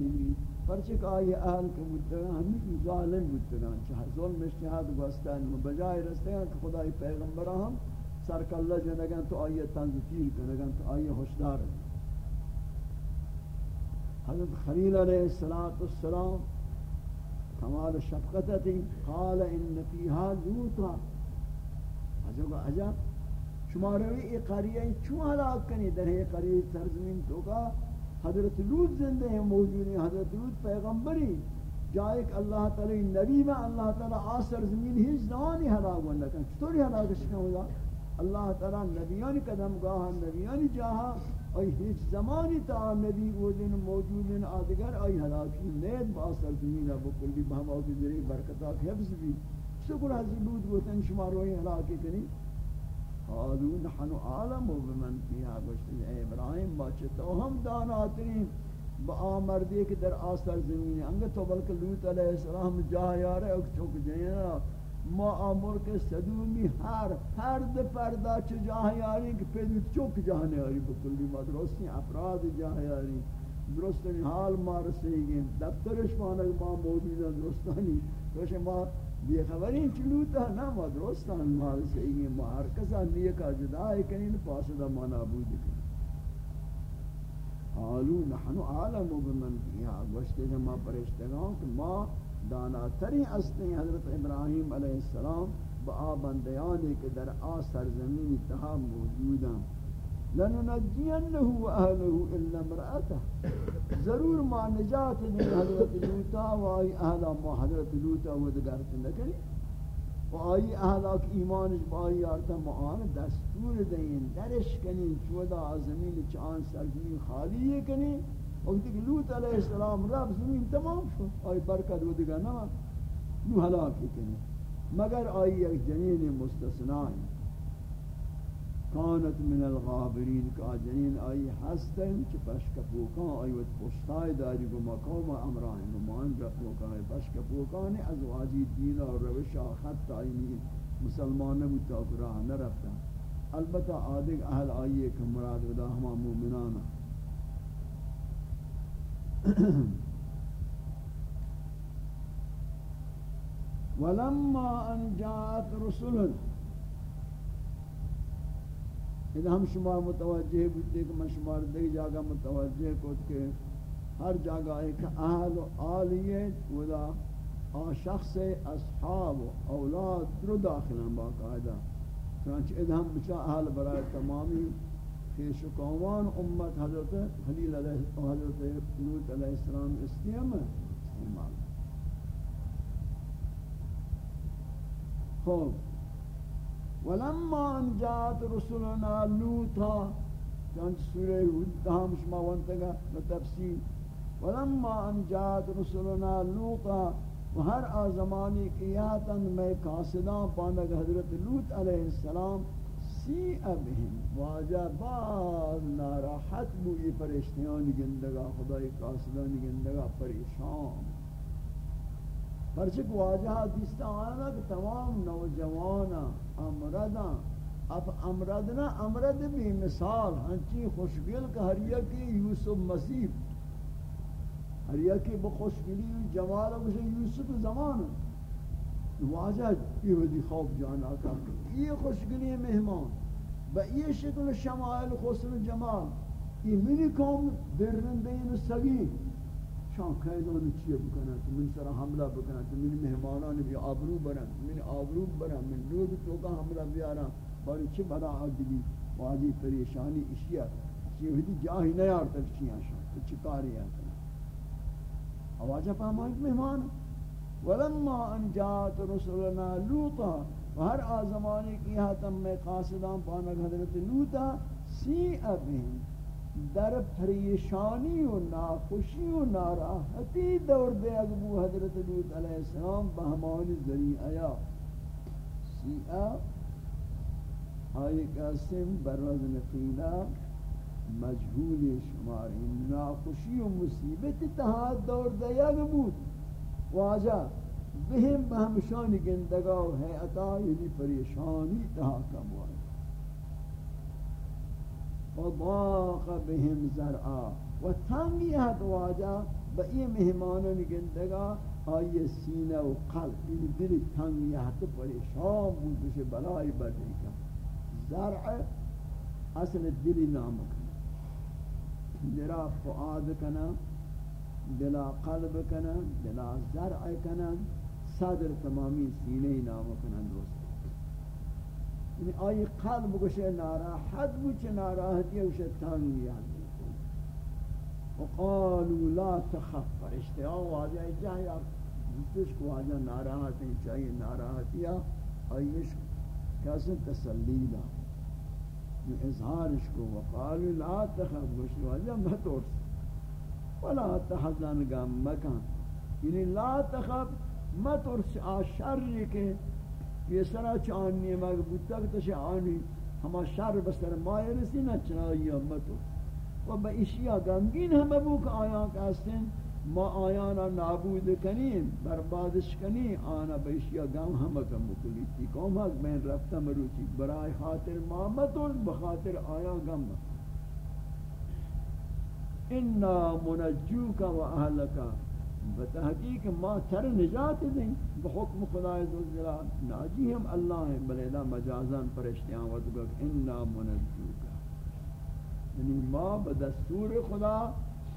ظالمی پرچک آئی اہل کے مدتگان ہمیں ظالم مدتگان چاہے ظلم اشتہاد گوستان بجائے رستے ہیں کہ خدای پیغمبر ہم سرکلہ جنگان تو آئی تنزتیر کنگان تو آئی خوشدار حضرت خلیل علیہ السلام کمال شفقت تھی قال ان فیہا لوتا عجب عجب، شما روی ای قریہ چون ہلاک کنی؟ در ای قریہ سرزمین تو کا حضرت لوط زندے ہیں، موجود ہیں، حضرت لوط پیغمبری جائے کہ اللہ تعالی، نبی میں اللہ تعالی آسر زمین ہی زمانی ہلاک بندہ کن چطوری ہلاک شکا ہوگا اللہ تعالی نبیانی قدم گاہ نبیانی جاہا ای ہیچ زمانی تا نبی اوزین موجودین آدگر ای ہلاکی نید با آسر زمین بکلی بہم آدی ذریع برکتہ حفظ بھی۔ شکر حضرت لوط گوتن، شما روی ہلاکی کنی؟ قالوا نحن عالم بمن فيها گوشت اے ابراہیم باچ تو ہم داناترین، با آمردی کہ در آسر زمین انگے تو بلکہ لوت علیہ السلام جا یارے اک چوک جینا ما آمر کے صدومی ہر ہر د پردا چ جا یاری کہ پہ چوک جانے یاری بکلی مدرسی افراد جا یاری۔ درست حال مار سے گئے دفترش مانا ما موجود درستانی۔ تو ما بے خبری چلوتا نہ مدرستان مال سے یہ محرکسا نیکا جدا ہے کنین پاسدہ منابود کنین قالو نحن عالم بمن فیہا گوشتے ہیں ما پرشتگاں کہ ما دانا تری اصلی حضرت ابراہیم علیہ السلام با بندیانی کے در آ سرزمین تہا موجودا لننجینه و اهله الا امرأته ضرور ما نجات دیں حضرت لوتا و آئی اہلا ما حضرت لوتا و دگرت نکنی و آئی اہلا کی ایمانش با آئی آرتا معان دستور دیں درش کنی چودا زمین چان سرزمین خالی ہے کنی وقتی کہ لوت علیہ السلام رب زمین تمام شو آئی برکت و دگر نما نو حلاکی کنی مگر آئی ایک جنین مستثنائی. کانت من الغابرین کاجنین آئی ہستن چی پشکپوکان آئی وقت پشتائی داری کو مقام امرائن نمان جپوکان پشکپوکان از واجی دین اور روش خط آئی مسلمان نبود تاک راہ نرفتا البتہ آدھگ اہل آئیے کہ مراد ودا ہما مومنانا ولما ان جاءت رسلن اذا ہم شما متوجہ بودتے کہ میں شمار دیکھ جاگا متوجہ کو کہ ہر جگہ ایک اہل و آلیت ودا آن شخص اصحاب و اولاد درو داخل ہیں باقاعدہ۔ چنانچہ اذا ہم بچا اہل برای تمامی خیش و قومان امت حضرت خلیل علیہ حضرت لوت علیہ السلام استیم استعمال۔ خوب ولما ان جاءت رسلنا لوطا جان سورہ ہود دام شما وانتگا بتفصیل ولما ان جاءت رسلنا لوطا و ہر آزمانی قیاتن میں قاصدان پاندگ حضرت لوط علیہ السلام، سی ابہم، واجہ بعض ناراحت بوئی پریشتیان گندگا خدای قاصدان گندگا پریشان. پرچک واجہ دیستا آنا کہ تمام نوجوانا امرداں اب امردنا امرد بھی مثال. ہنچی خوشگل کا ہر یکی یوسف مسیح. ہر یکی بخوشگلی جمال بشے یوسف زمان. واجہ یہ ودی خوف جانا کا یہ خوشگلی مہمان با یہ شکل شمائل خسن جمال. یہ منی قوم برندین سگی. شان قیدان چیه بکنن، تو من سر حمله بکنن، تو من مهمانان بی آبرو برن من آبرو برن، من روز تو کا حمله بیارن باری چه بدا آدگی واجی پریشانی اشیاء چیه ہوتی جاہی نیار تک چیاں شان تو چکاری ہے آواجہ پامائک مہمان ولما ان جات رسولنا لوطا، و ہر آزمانی کی حتم میں قاصدان پانک حضرت لوطا سی ابین در پریشانی و ناخوشی و ناراحتی دور دے اگبو حضرت لوت علیہ السلام بہمان ذریعہ سیعہ آئی قاسم برز نقیلہ مجہول شماری ناخوشی و مصیبت تہا دور دے اگبو واجہ بہم بہمشانی گندگاو ہے عطا یعنی پریشانی تہا کم واجہ وضاق بهم زرعا. و تنگیت واجہ با این مهمانان گندگا آئی سینه و قلب. این دل تنگ یحت پریشان بود بشه بلای بدی کن زرع اصل دلی نام کن دلا فعاد کنا دلا قلب کنا دلا زرع کنا صدر تمامی سینه نام کنن درست یعنی آئی قلب گوشه ناراحت بود چه ناراحتی و شیطانی یاد وقالوا لا تخف. فرشتے آو واجہ جائے یا جس کو واجہ ناراحت ہیں چاہیے ناراحتیا آئیش کیسے تسلی دا اظہارش کو وقالوا لا تخف. گوشت واجہ متورس ولا تحزن غم مکان یعنی لا تخف متورس آشر کے یہ سرا چاننی مغبوط تک تشعانی ہما شر بسر مائر سی نہ چنائی متورس و با اشیاء گمگین ہم ابو کہ آیاں کہستیں ما آیانا نابود کنیم، بربادش کنی آنا با اشیاء گم ہم کم مکلی. تی کم حق میں رفتہ مروچی برای خاطر محمد و بخاطر آیا گم انا منجوک و اہلکا بتحقیق ما تر نجات دیں، بحکم خدای ذوالجلال ناجی ہم اللہ ہیں، بلے بلیدہ مجازان پرشتیاں ودگا انا منجوک یعنی ما بدستور خدا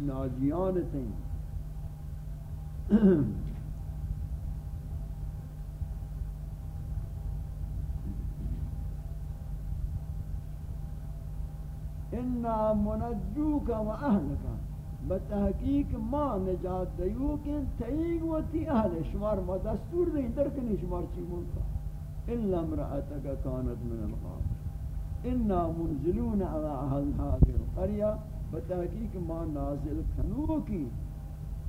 ناجیان تھیں۔ انا منجوک و اہلک بتحقیق ما نجات دیو کہ تیگ و تی اہل شمار ما دستور دیں درکنی شمار چی ملکا الا امرأتک کانت من الغابر. انا منزلون على اهل هذه القريه. بتحقیق ما نازل کنو کی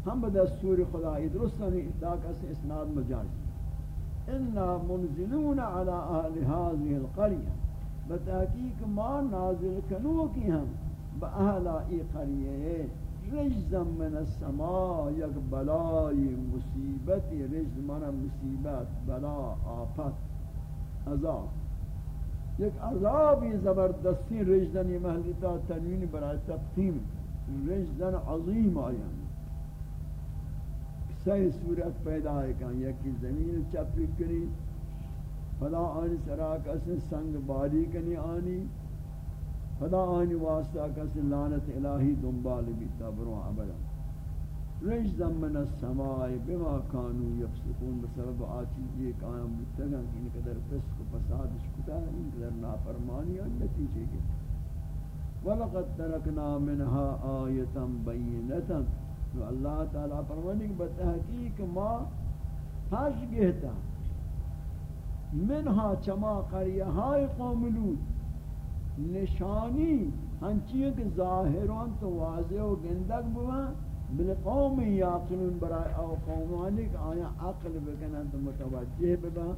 ہم بدستور خدا درستانی اتاق اس اسناد مجاز انا منزلون على اهل هذه القريه. بتحقیق ما نازل کنو کی ہم باهل ای قریه. رجزا من السماء یک بلای مصیبت رجز من مصیبت، بلا، آفت، عذاب. یک عذابی زبردستی رجدن محلتا تنوین برای تقسیم. رجدن عظیم آیان. سی صورت پیدا ہے کہ یکی زمین چپی کنی، فلا آنی سراک اسے سنگ باری کنی آنی. فلا آنی واسطہ کسی لانت الہی دنبال بیتا برو عبدا رجزا من السماء بما كانوا يفسقون بسبب آچیز یہ قائم متگن کہ ان قدر فسق و فساد شکتا ہے ان قدر نافرمانی اور نتیجے کے وَلَقَدْ تَرَكْنَا مِنْهَا آیَةً بَيِّنَةً تو اللہ تعالیٰ فرمانی کہ بتحقیق ما حج گہتا. منہا چما قریہائی قوم لوت نشانی ہنچیئے کہ ظاہران تو واضح و گندگ بوان بالقوم یاقلون برای او قومانی که آیا عقل بکنن تو متوجه ببا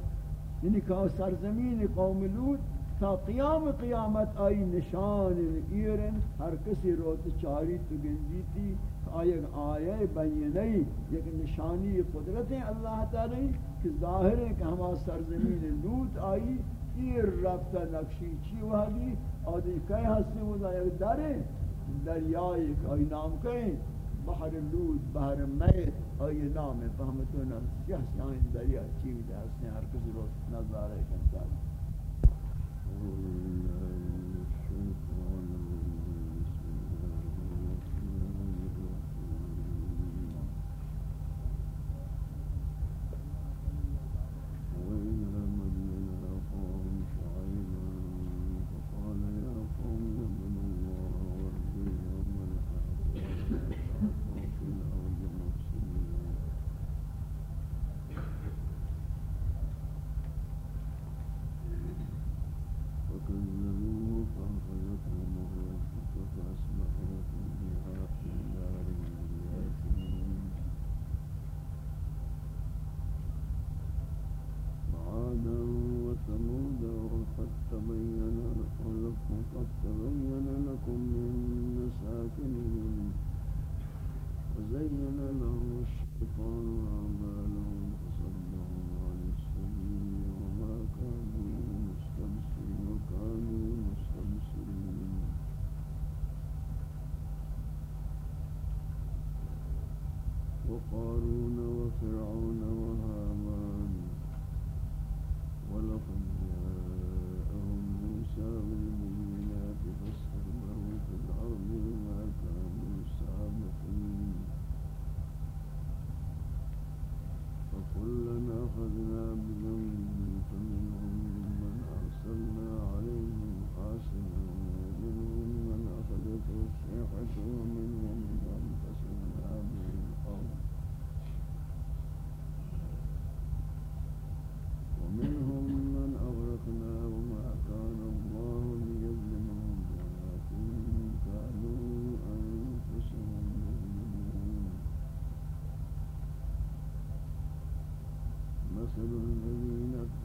یعنی که سرزمین قوم لوت تا قیام قیامت آئی نشان ایرن ہر کسی روت چاری تو گنجیتی آیا آیا بینی یک نشانی قدرت اللہ تعالی کہ ظاہر ہے کہ ہما سرزمین لوت آئی ایر رفتہ نقشی چی وحدی؟ آدھی کئی ہستی ہوتا یک در دریائی کئی نام کہیں بحر لود، بحر میت آئی نام فهمتونا سیاہ سیاہین دریا چیوی دے حسنی ہر کسی رو نظارے کنتا وكذبوا وقارون وفرعون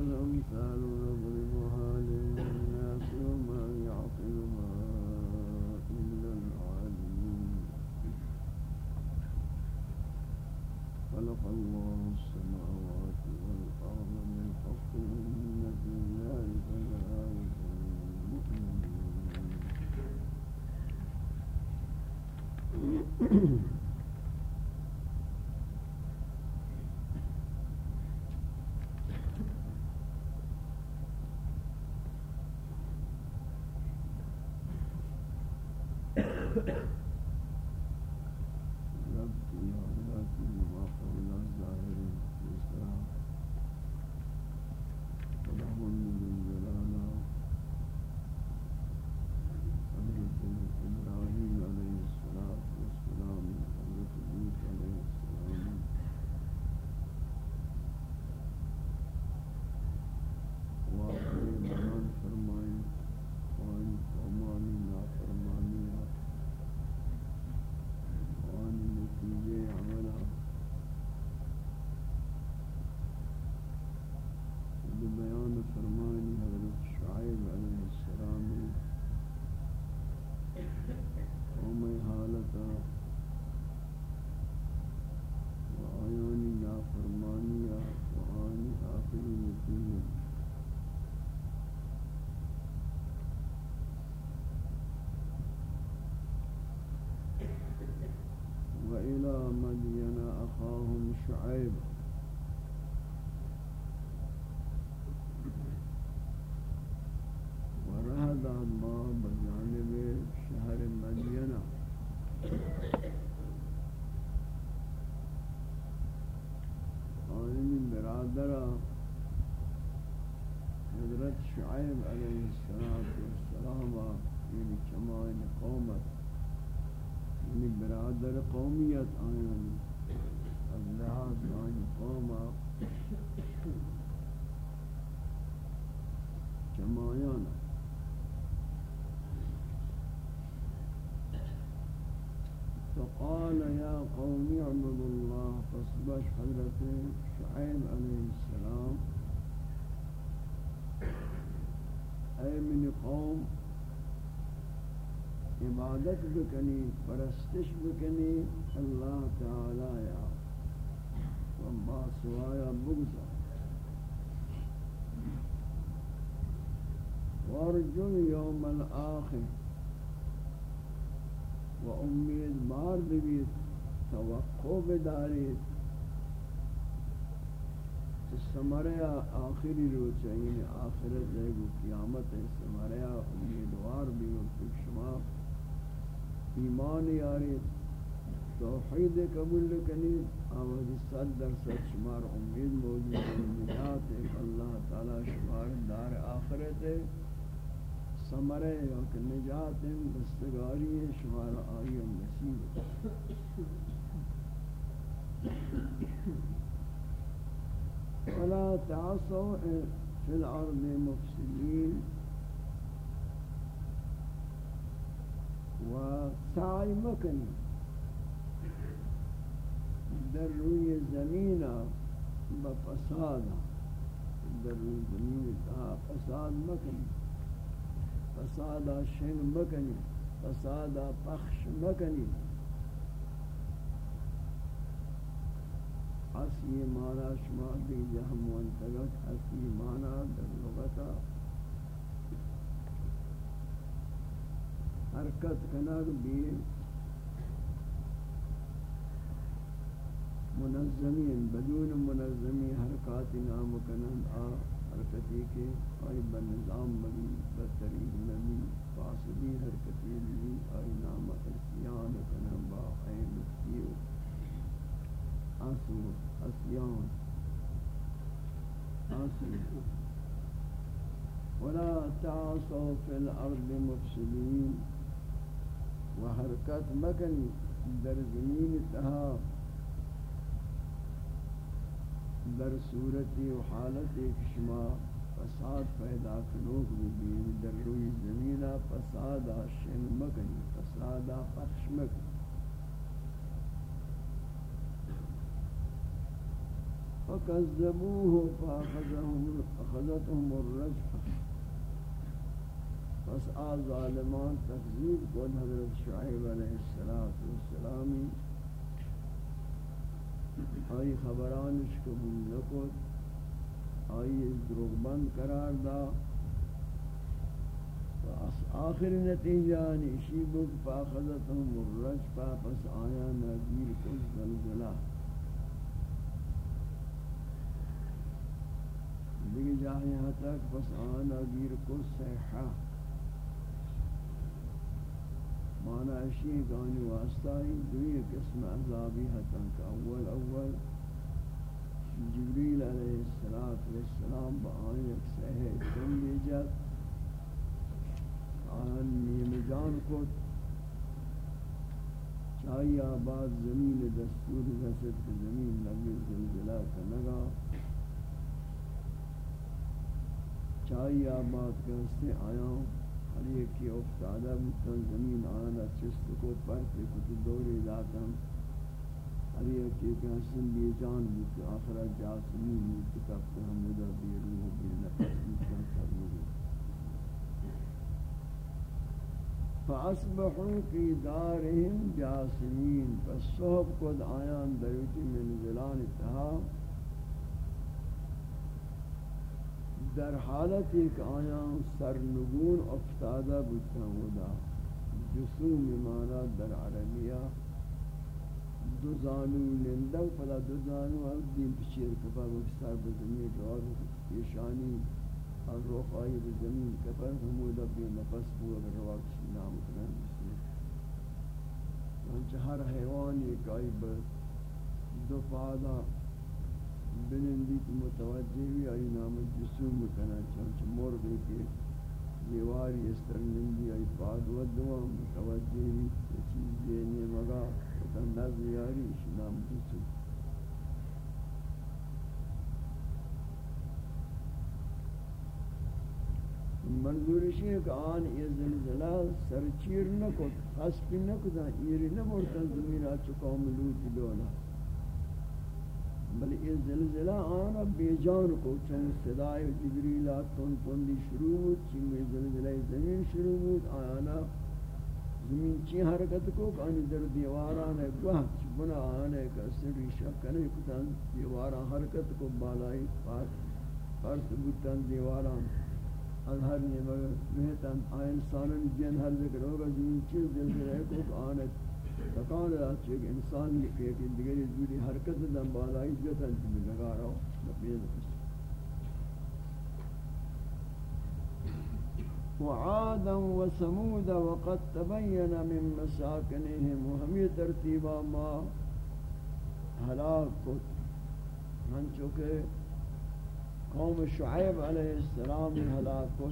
الأمثال down. شعيب ورهد الله بجانب شهر مدينة قائم برادر حضرت شعيب عليه الصلاة والسلام من كمان قومت من برادر قوميت آيان از لحاظ آن قوم جماعیان فقال يا قوم اعبدوا الله فاصبح حضرت شعيب عليه السلام. أي من قوم؟ عبادت بکنی پرستش بکنی اللہ تعالی یا ما سوایا بگذار وارجو یوم الآخر و امید بار بگید توقع بدارید. سمرے آخری روچ یعنی آخرت ہے گو قیامت ہے سمرے امیدوار بھی ہو شما ایمان یاری توحید قبول کنی آواز صد در صد شمار امید موجود ہے، نجات ہے، اللہ تعالی شمار دار آخرت ہے۔ سمرے کہ نجات ہے، دستگاری شمار آئی نصیب ولا تعصوا في الأرض مفسدين و سعی مکنی۔ در روی زمین بفساد در روی زمین تا فساد مکنی. فساد شنگ مکنی. فساد پخش مکنی. اسی مانا شما دی جہم منتگت اسی مانا در لغتا حرکت کنگ بھی منظمین بدون منظمی حرکات نام کنن آ حرکتی کے آئی بنظام بنی بطریق نبی فاسدی حرکتی لی آئی نام اسیان کنن با عین کیو آسو آسیان. آسو. ولا تعصوا في الأرض مفسدين و حرکت مکنی در زمین تہا در صورتی و حالتی که شما فساد پیدا کنوک ببین در روی زمین فساد آشن مکنی فساد پخش مکنی فكذبوه فاخذتهم أخذتهم الرجفة فسعى ظالمان تكذيب قول حضرت شعيب عليه الصلاة والسلام آئی خبرانش قبول نکت آئی دروغ بند قرار دا. آخر نتیجہ نیشی بک فاخذتهم الرجفہ پس آیا نگیر کل زلزلہ. دیکھ جاہی یہاں پس آیا نگیر کل سیحہ مانا اشی گانی واسطہ ہی دوئی قسم عذابی حتن کا اول اول جبریل علیہ السلام با آئی ایک سہے چن لیجت آن نیم جان کو چاہی آباد زمین دستور رسد کی زمین نبی زلزلہ کا کنگا چاہی آباد کے آیاں ہر ایک کی افتادہ بکن زمین آنا چست کو پرتے کچھ دوری ذاتم ہر ایک کی حسن بھی جان بکن آخرہ جاسمی بکن تب حمدہ بھی روح بھی نفس بکن کرنگی فَأَصْبَحُوا فِي دَارِهِمْ جَاسِمِينَ پس صحب کد آیان دریتی من ذلان اتحاب در حالت ایک آیا سرنگون افتادہ بودتا ہودا جسوم مانا در عربیہ دو زانو لندگ پدا دو زانو اب دین پچیر کفا وہ سر بزمین جوار پیشانی اور روح آئی بزمین کفا ہمودا بے نفس ہوا اگر روا کسی نام کنن چنانچہ ہر حیوان ایک آئی بر دو پادا بنندی کی متوجہ بھی آئی نام جسوم کنا چونچہ مرغی کے دیواری استرنندی آئی پاد و دوا متوجہ بھی چیز دینی مگا تندہ زیاری اس نام جسوم منظورشی ہے کہ آن یہ زلزلہ سرچیر نہ کو خسپی نہ کو دا ایری نہ مرتن زمین آچو قوم لوٹی دولا. بل یہ زلزلہ آنا بے جان کو چون صدای جبریل تن تندی شروع ہوت چنگے زلزلہ زمین شروع ہوت آنا زمین چی حرکت کو کانی در دیواران گوہ بنا آنے کا سری شکنے کتن دیواران حرکت کو بالائی فرس بوتن دیواران از ہر نیمہ مہتن آئین سانن جن ہر ذکر ہوگا، زمین چیز زلزلہ کو آنے تکان داد کہ انسان کے کہ دیگر جوری حرکت دم بالائی جتن کی لگا رہا ہوں نبیل وعادا وثمودا وقد تبين من مساكنهم وهم ترتیبا ما ہلاک کو ہن چکے قوم شعیب علیہ السلام ہلاک کو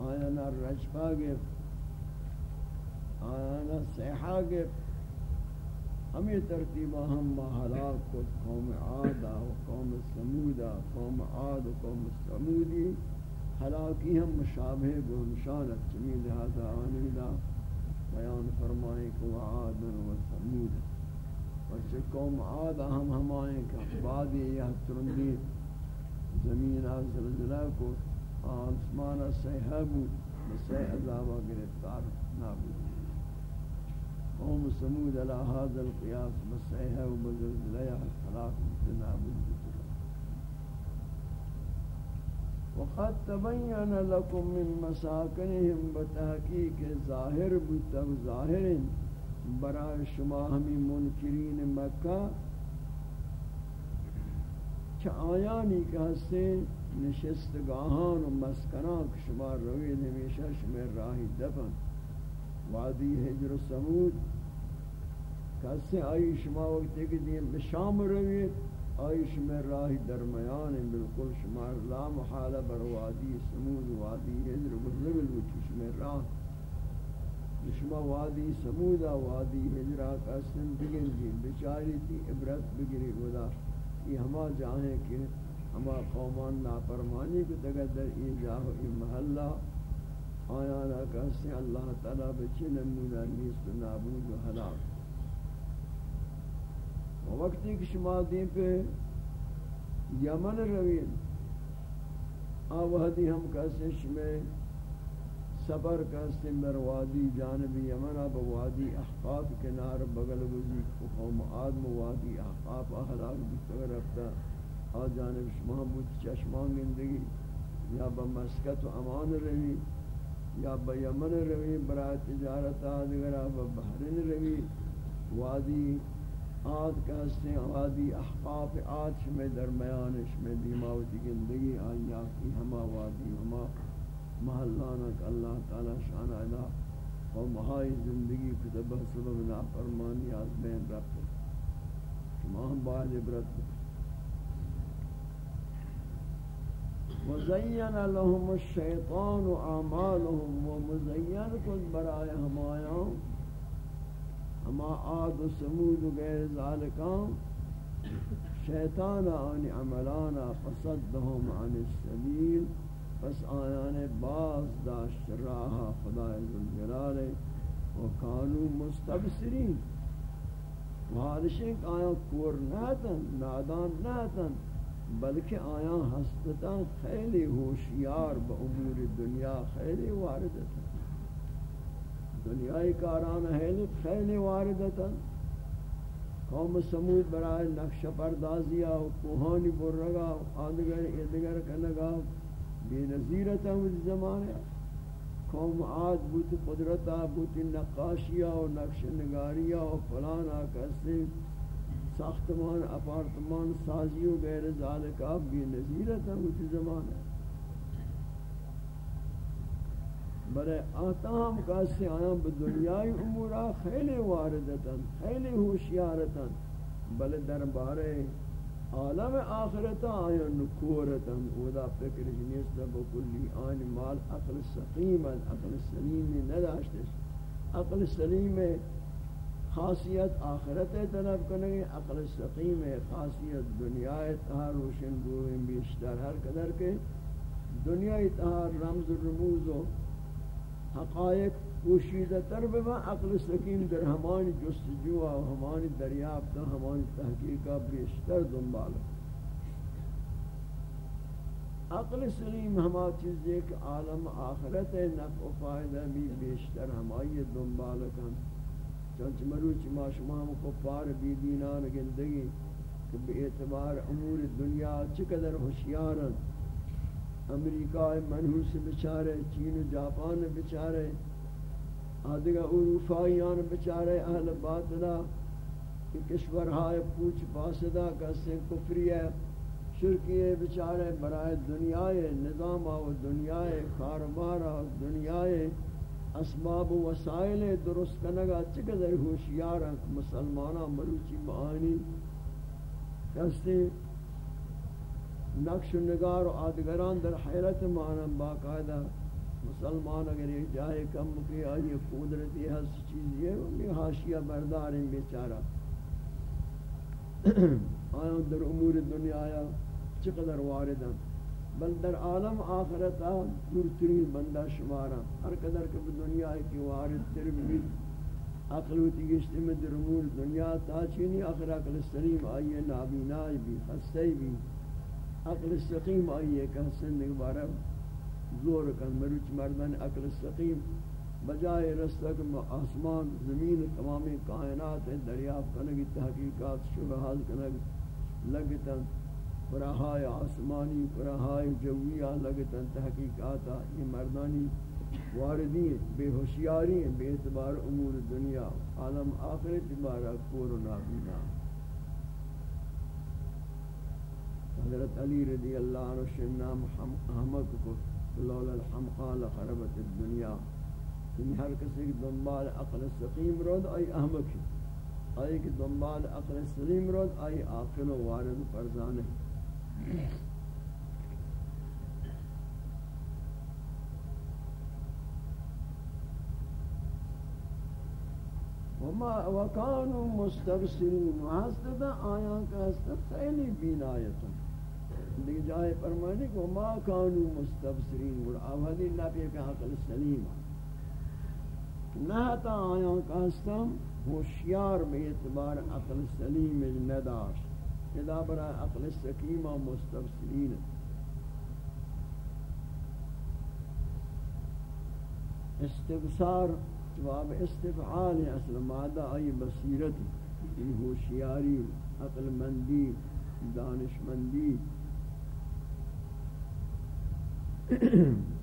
آیا نہ رجفا گفت آنا سیحا کے ہمیں ترتیبہ ہم محلاق کو قوم عادا و قوم سمودا قوم عاد و قوم سمودی۔ حلاکی ہم مشابہ گو چمی لہذا آنیدا بیان فرمائیں کہ وعاد و سمود اور قوم عاد ہم ہمائیں کہ بعد یہ ترندی زمین زلزلہ کو، آسمان سیحہ بود بسیح عذابہ گرفتار نابود قوم سمود على هذا القياس بسیحہ و بزلزلہ حلاق نابود وقد تبين لكم من مساكنهم بتحقيق ظاهر بتو ظاهر برای شما ہمی منکرین مکہ چه آیانی که هستین نشستگاهان و مسکنان که شما روید همیشه شما راهی دفن. وادی حجر سمود. که آئی شما وقتی که دیم به شام روید آئیش میں راہ درمیان بالکل شمار لا محالہ بر وادی سمود، وادی حجر مطلب الوچش میں راہ. شما وادی سمود، وادی حجرہ کا سن بگن دی بچاری تھی عبرت بگری گدا یہ ہما جاہیں کہ ہما قومان نافرمانی کو تگہ در ای جاہ ای محلہ آیانا کہتے اللہ تعالیٰ بچے نمونہ نیست نابود و حلاق وقتی کہ شما دین پہ یمن روین آوہدی ہم کہتے شما سفر کہتے مروادی جانب یمن اب وادی احقاب کنار بغل وزی قوم آدم وادی احقاب احلاق بکتر رفتا. آ جانب شما بود چشمان گندگی یا بمسکت و امان روی یا با یمن روی برای تجارت آدگر با بحرین روی. وادی آد کہستے آدی احقاف آد شمی درمیان شمی دیماوتی گندگی آیا کی ہما وادی، ہما محلانک اللہ تعالی شان علا و مہائی زندگی کتبہ سبب نافرمانی آز بین رکھ شما ہم باید عبرت مزین لهم الشیطان اعمالهم و مزین کن برای ہمایاں اما عاد و سمود و غیر ذالکان. شیطان آنی عملانا فصدهم عن السبیل. پس آیان باز داشت راہ خدای ذوالجلال و کانو مستبصرین. وحادشیں آیان کور نہتن نادان نہتن بلکہ آیان ہستتاں خیلی ہوشیار با امور دنیا خیلی واردتاں۔ دنیای کاران ہے خیلی واردتا قوم سمود برای نقش پردازیا و کوہانی برگا آدگر ادگر کنگا بے نظیرتا اس زمانے۔ قوم عاد بوت قدرتا بوت نقاشیا و نقش نگاریا و فلانا کسی ساختمان، اپارتمان، سازی و غیر ذالک اب ذالکا بے نظیرتا اس زمانے برے آتام کاسی آیاں بدنیای امورا خیلی واردتاں خیلی ہوشیارتاں۔ بلے دربارے عالم آخرتا آیاں نکورتاں۔ ودا فکر جنیس بکلی آن مال عقل سقیم عقل سلیم نداشتش۔ عقل سلیم خاصیت آخرت طلب کرنے عقل سقیم خاصیت دنیا تہا روشن گوہیں بیشتر ہر قدر کے دنیا تہا رمز رموز و حقائق پوشیدہ تر بما عقل سکیم در ہمانی جستجو و ہمانی دریافت ہمانی تحقیقہ بیشتر دنبال عقل سلیم ہما چیز ایک عالم آخرت نفع و فائدہ بھی بیشتر ہمائی دنبال کن چونچہ مروچ ما شما ہم کفار بی دینان گندگی کہ بے اعتبار امور دنیا چقدر ہوشیارن۔ امریکہ منحوس بچارے، چین و جاپان بچارے، آدھگا اروفائیان بچارے، اہل باطلہ، کہ کشورہائے پوچھ پاسدہ، کسے کفری ہے، شرکی بچارے، برائے دنیائے نظام و دنیائے کاربار و دنیائے۔ اسباب و وسائل درست کنگا چقدر ہوشیار ہیں مسلمانہ مروچی معانی کسے نقش و نگار و آدگران در حیرت مانم باقاعدہ، مسلمان اگر ایک جائے کم کی آئی قدرتی حس چیز یہ انہی حاشیہ بردار ہیں بیچارہ۔ آیا در امور دنیا آیا چقدر واردن۔ بل در عالم آخرتا دورترین بندہ شمارا۔ ہر قدر کہ دنیا کی وارد تر بھی عقل و تیگشت میں در دنیا تا چینی آخر عقل سلیم آئیے نابینائی بھی خستے بھی۔ عقل سقیم آئیے، کہ سندگ بارا زور کن مروچ مردن عقل سقیم۔ بجائے رستہ کہ آسمان، زمین تمامی کائنات دریافت کنگی، تحقیقات شبہات کنگ لگتا فراہائے آسمانی فراہائے جویہ لگتاً تحقیقاتا یہ مردانی واردی ہیں، بے ہوشیاری ہیں، بے اعتبار امور دنیا، عالم آخرت بارہ کور و نابینا۔ حضرت علی رضی اللہ عنہ شنام احمد کو لولا الحمقا لخربت الدنیا۔ یعنی ہر کسی کی دنبال عقل سقیم رود، آئی احمد آئی کی دنبال عقل سلیم رود، آئی عاقل و وارد پرزان ہے۔ وما وكانوا مستبصرين. وحسد آیا کا است خیلی بینایت دی جائے فرمانے کو ما كانوا مستبصرين۔ اور اوہدی نبی کا عقل سلیم نہ تا آیا کا است ہوشیار بے اعتبار عقل سلیم نداشت ادا برا عقل سکیم و مستبصرین استبصار جواب استفعال اصل مادہ ای بصیرت یہ ہوشیاری، عقل مندی دانش مندی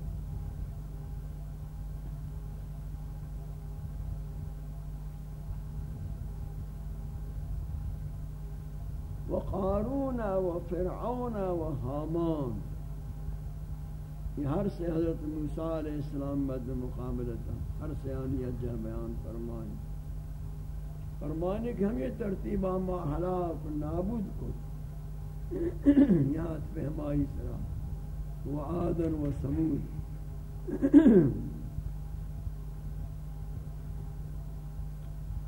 وقارون وفرعون وهامان یہ ہر سے حضرت موسیٰ علیہ السلام بد مقابلتا ہر سے آنیت جہ بیان فرمائیں فرمانے کہ ہم یہ ترتیب ما حلاف نابود کو یاد پہ ہمائی سرا. وعادن و سمود.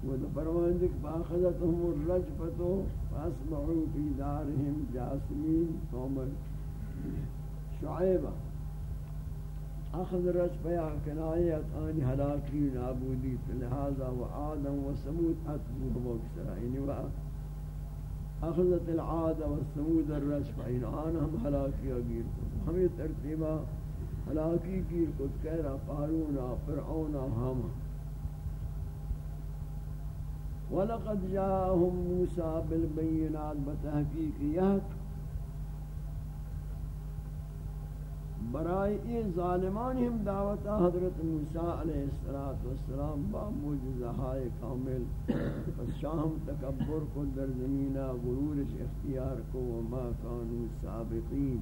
وہ فرمائیں کہ باخذتهم الرجفتو فاسمعوا في دارهم جاسمين قوم شعيبة اخذ رجفیا کنایت آن ہلاکی نابودی لہذا وعادا وسمود اتبوه مکسرا یعنی و اخذت العاد والسمود الرجف یعنی ان آن ہم ہلاکی گیر کو ہمیں ترتیبہ ہلاکی گیر کو کہہ رہا قارون فرعون حامان ولقد جاءهم موسى بالبينات بتحقیق یک برای این ظالمان ہم دعوت حضرت موسی علیہ الصلوۃ والسلام با معجزہ کامل پس شام تکبر کو در زمینہ غرور اختیار کو وما كانوا سابقین.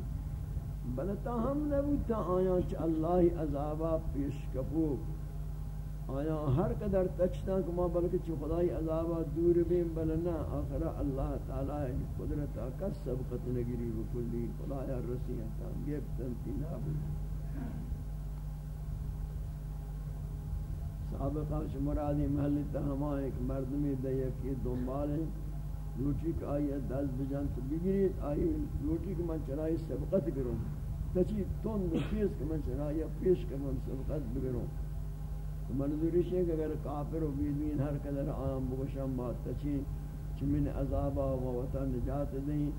بلتا ہم نبوتا آیا چ اللہ عذابا پیش کپو. آیا ہر قدر تچتا کہ ما بلکہ چو خدای عذابہ دور بیم بلنا آخر اللہ تعالی قدرت آکس سبقت نگری بکلی خدای رسی انتا گیبتن تی نابود سابقہ چو مرادی محلی تہما ایک مردمی دیا کی دنبال ہیں۔ لوٹی کا آئی دل بجان تو بگرید آئی لوٹی کہ من چنائی سبقت کروں تچی تون دو پیس کہ من چنائی پیش کہ من سبقت بگروں منظوری ہے کہ اگر کافر و بیدین ہر قدر عام بگشم بات تچی چمن عذابا و وطن نجات دیں،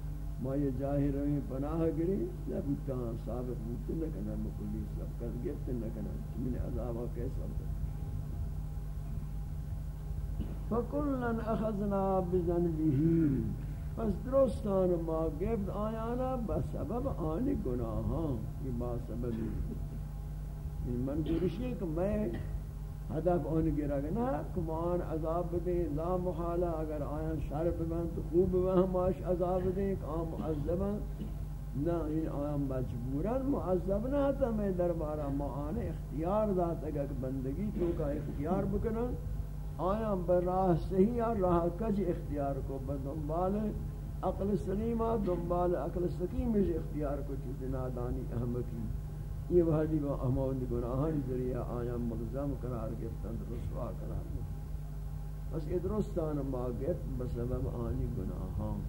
ما یہ جاہی روی پناہ گری لبتا سابق بودتے نکنا مکلی سب کس گفت نکنا چمن عذابا کیسا ہوتا فکلن اخذنا بزنبه پس درستان ما گفت آیانا بسبب آنی گناہاں، یہ با سببی منظورش ہے کہ میں ہدف ان گرا گنا کمان عذاب دے لا محالہ۔ اگر آیا شر بمن تو خوب وہم آش عذاب دے کام معذب نہ این آیا مجبورا معذب نہ تا میں دربارہ معان اختیار ذات اگر بندگی تو کا اختیار بکنا۔ آیا براہ صحیح یا راہ کج اختیار کو بدنبال عقل سلیمہ دنبال عقل سکیم اختیار کو چیز نادانی احمقی یہ وحدی با امون گناہان ذریعہ آیا ملزم قرار گفتن رسوا قرار گفتن بس ادرستان ما گفت بسبب آنی گناہان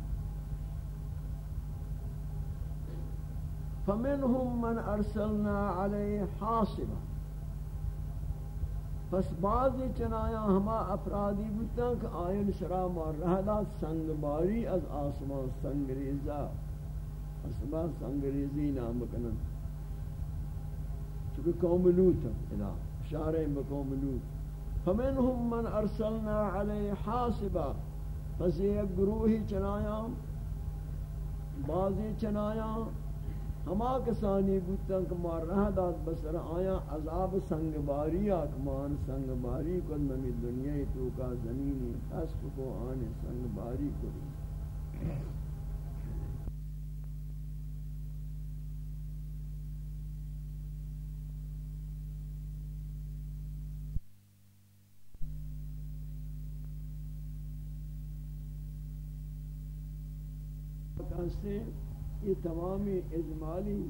فمنهم من ارسلنا علیہ حاصبا۔ پس بعض چنایا ہما افرادی بودتا کہ آئین سرا مار رہدا سنگ باری از آسمان سنگ ریزا۔ اسبا سنگ ریزی نام کنن۔ چونکہ قوم لوت ادا اشارہ بقوم لوت۔ فمنهم من ارسلنا علیہ حاصبا پس یک گروہی چنایا۔ بعضی چنایا۔ ہما کسانی بودتاں کہ مار رہ داد بسر آیا۔ عذاب سنگ باری آکمان سنگ باری کو نمی دنیا تو کا زمینی۔ قصف کو آنے سنگ باری کو کہتے یہ تمامی اجمالی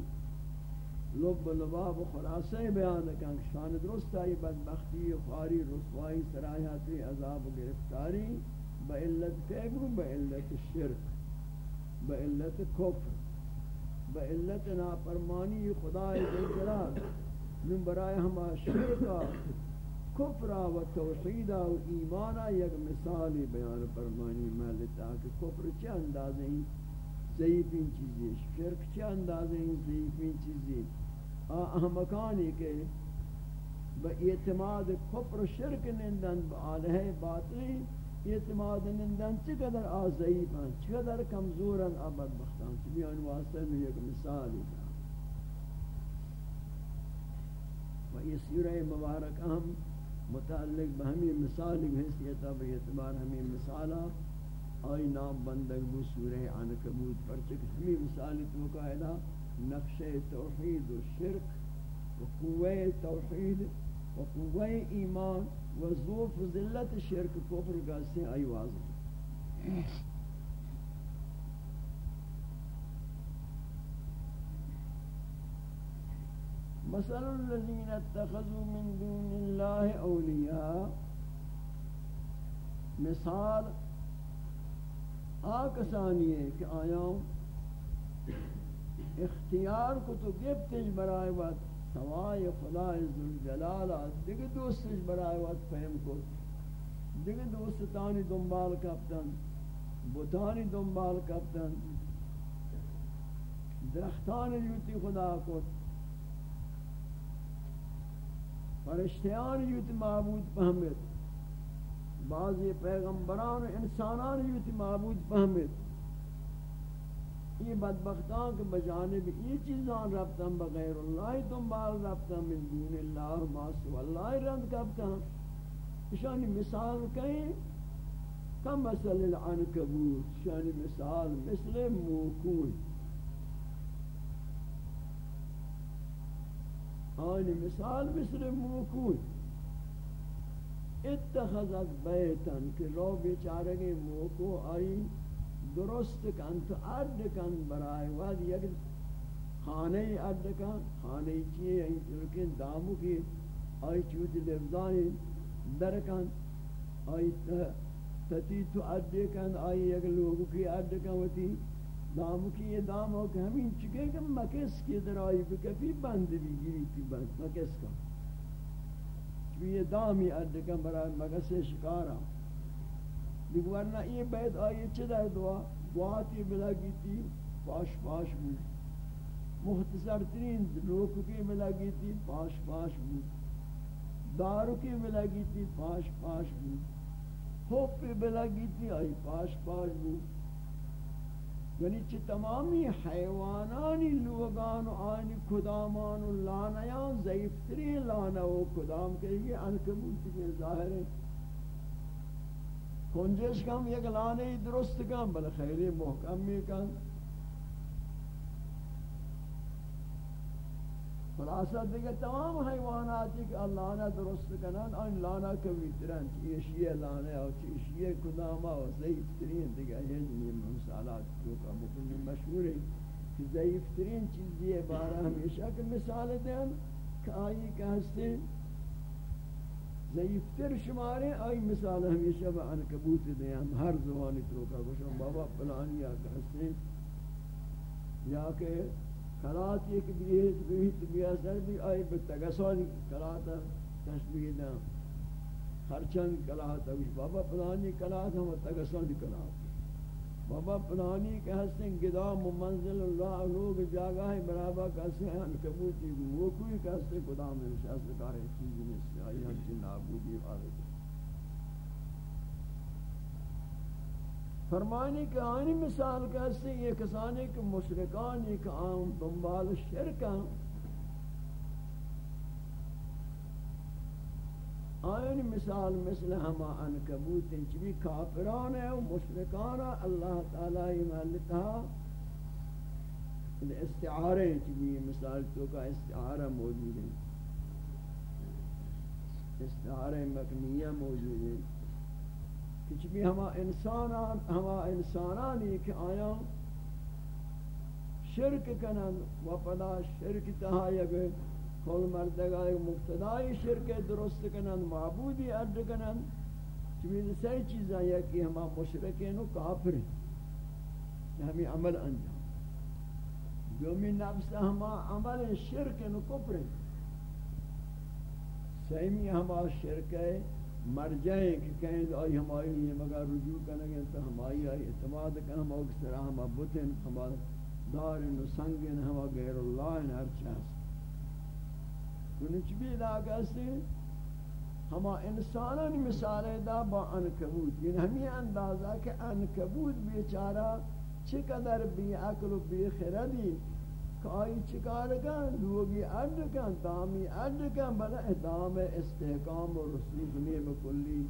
لب لباب و خلاصہ بیان کن شان درست آئی، بدبختی، خواری، رسوائی سرایاتی عذاب و گرفتاری، با علت فیگو با علت شرک، با علت کفر، با علت ناپرمانی خدا جلال، من برای ہما شرکا کفرا و توحیدا و ایمانا یک مثالی بیان فرمانی مالتا کہ کفر چه اندازیں ضعیفین چیزی شرک چه اندازه این ضعیفین چیزی احمقانی که با اعتماد کفر شرک نندن با آلہ باطلی اعتماد نندن چقدر آزعیفان چقدر کمزورن آباد بختان چلی ان واسطے میں ایک مثالی دا و یہ سورہ مبارک ہم متعلق بہمی مثالی حیثیتا بے اعتبار ہمیں مثالہ آئی نام بندگ بو سورہ عنکبوت پر چک ہمیں مثالی تو قائدہ نقش توحید و شرک و قوہ توحید و قوہ ایمان و ذوف و ذلت شرک کفر گاستے آئی واضح مثل الذين اتخذوا من دون الله اولیاء، مثال آکسانی ہے کہ آیا اختیار کو تو گفتش برائے وقت سوائے خدا ذوالجلال دیگه دوستش برائے وقت فهم کو۔ دیگه دوستانی دنبال کپتن بوتانی دنبال کپتن، درختان یوتی خدا کو۔ فرشتیان یوتی معبود فهمت بعضی پیغمبران و انسانان یوتی معبود فهمت یہ بدبختان کے بجانب یہ چیزان ربطن بغیر اللہ دنبال ربطن من دون اللہ ماسو اللہ رند کبتن شانی مثال کہیں، کم مثل العنکبوت، شانی مثال مثل موکون آنی مثال مثل موکون اتخذت بیتن کہ لو رو بیچارگی موکو آئی، درست کن تو ارد کن برای واد یک خانه ارد کن، خانه چیئے این چلکن دامو کی آئی چوت لفظانی در کن آئی تتی تو ارد کن آئی یک لوگو کی ارد کن وتی دامو کی یہ دام ہو کہ ہمیں چکے کہ مکس کی در آئی بکفی بند بھی گیری تھی بند مکس کا یہ دامی ادکم برای مگس شکارا. دیکھ ورنہ یہ بیت آئی چدر دعا؟ دعاتی بلگی تھی پاش پاش بود. مختصر ترین روکو کی ملگی تھی پاش پاش بود. دارو کی ملگی تھی پاش پاش بود. خوب پی بلگی تھی آئی پاش پاش بود. یعنی چی تمامی حیوانانی لوگان و آنی کدامان و لانیان ضعیفتری لانا و کدام کہ یہ انکبوت کے ظاہر ہے کنجش کم، یک لانے درست کم بل خیلی محکم میں کم خلاصہ دیگه تمام حیوانات کہ اللہ نے درست کنن ان لانا کبھی ترن یہ لانا او یہ کداما و ضعیف ترین دیگه. یہ مثالات جو کا مکمل مشہور ہے کہ ضعیف ترین چیز یہ بارہ ہمیشہ کہ مثال دیں کہ آئی کہ ہستے ضعیف تر شمارے آئی مثال ہمیشہ با عنکبوت دیں ہر زبانی تو کا بابا پلانی یا کہ ہستے یا کہ کلات ایک بیت بیت بیاسر بھی آئی بتگسانی کلات تشبیح دا خرچنگ کلات بابا پلانی کلات ہم تگسانی کلات بابا پلانی کہ ہستیں گدام و منزل اللہ لوگ جاگاہ برابا کہتے ہیں انکبوتی وہ کوئی کہتے ہیں گدام میں شاست کارے چیزی میں سے آئی ہم سے نابودی آرہی فرمانی کہ آنی مثال کہتے ہیں یہ کسانی کہ مشرکان ایک عام دنبال شرکاں آئین مثال مثل ہما انکبوت چبی کافران ہے و مشرکان اللہ تعالی مالتہ استعارے چبی مثال تو کا استعارہ موجود ہے استعارہ مکنیہ موجود ہے کچھ بھی ہما انسانان ہما انسانانی کہ آیا شرک کنن و پدا شرک تہا یگے کل مردگا مقتدائی شرک درست کنن، معبودی ارد کنن چوید سی چیزاں یا کہ ہما مشرکین و کافر ہیں ہمیں عمل انجام۔ دومی نفس ہما عمل شرک و کفر۔ ہیں سیمی ہما شرک ہے۔ مرجعیں کہ کہیں آئی ہمائی یہ مگر رجوع کرنے تو ہمائی آئی اعتماد کہ ہم اکسر ہما بتن ہما دارن و سنگن ہما غیر اللہ ان ہر چیز چنچ بھی علاقہ سے ہما انسانان مثال دا با انکبوت۔ یعنی ہمیں اندازہ کہ انکبوت بیچارہ چقدر بی عقل و بی خردی کہ آئی چکار کن لوگی اڈ کن دامی اڈ کن بلا ادام استحکام و رسول نیم کلی۔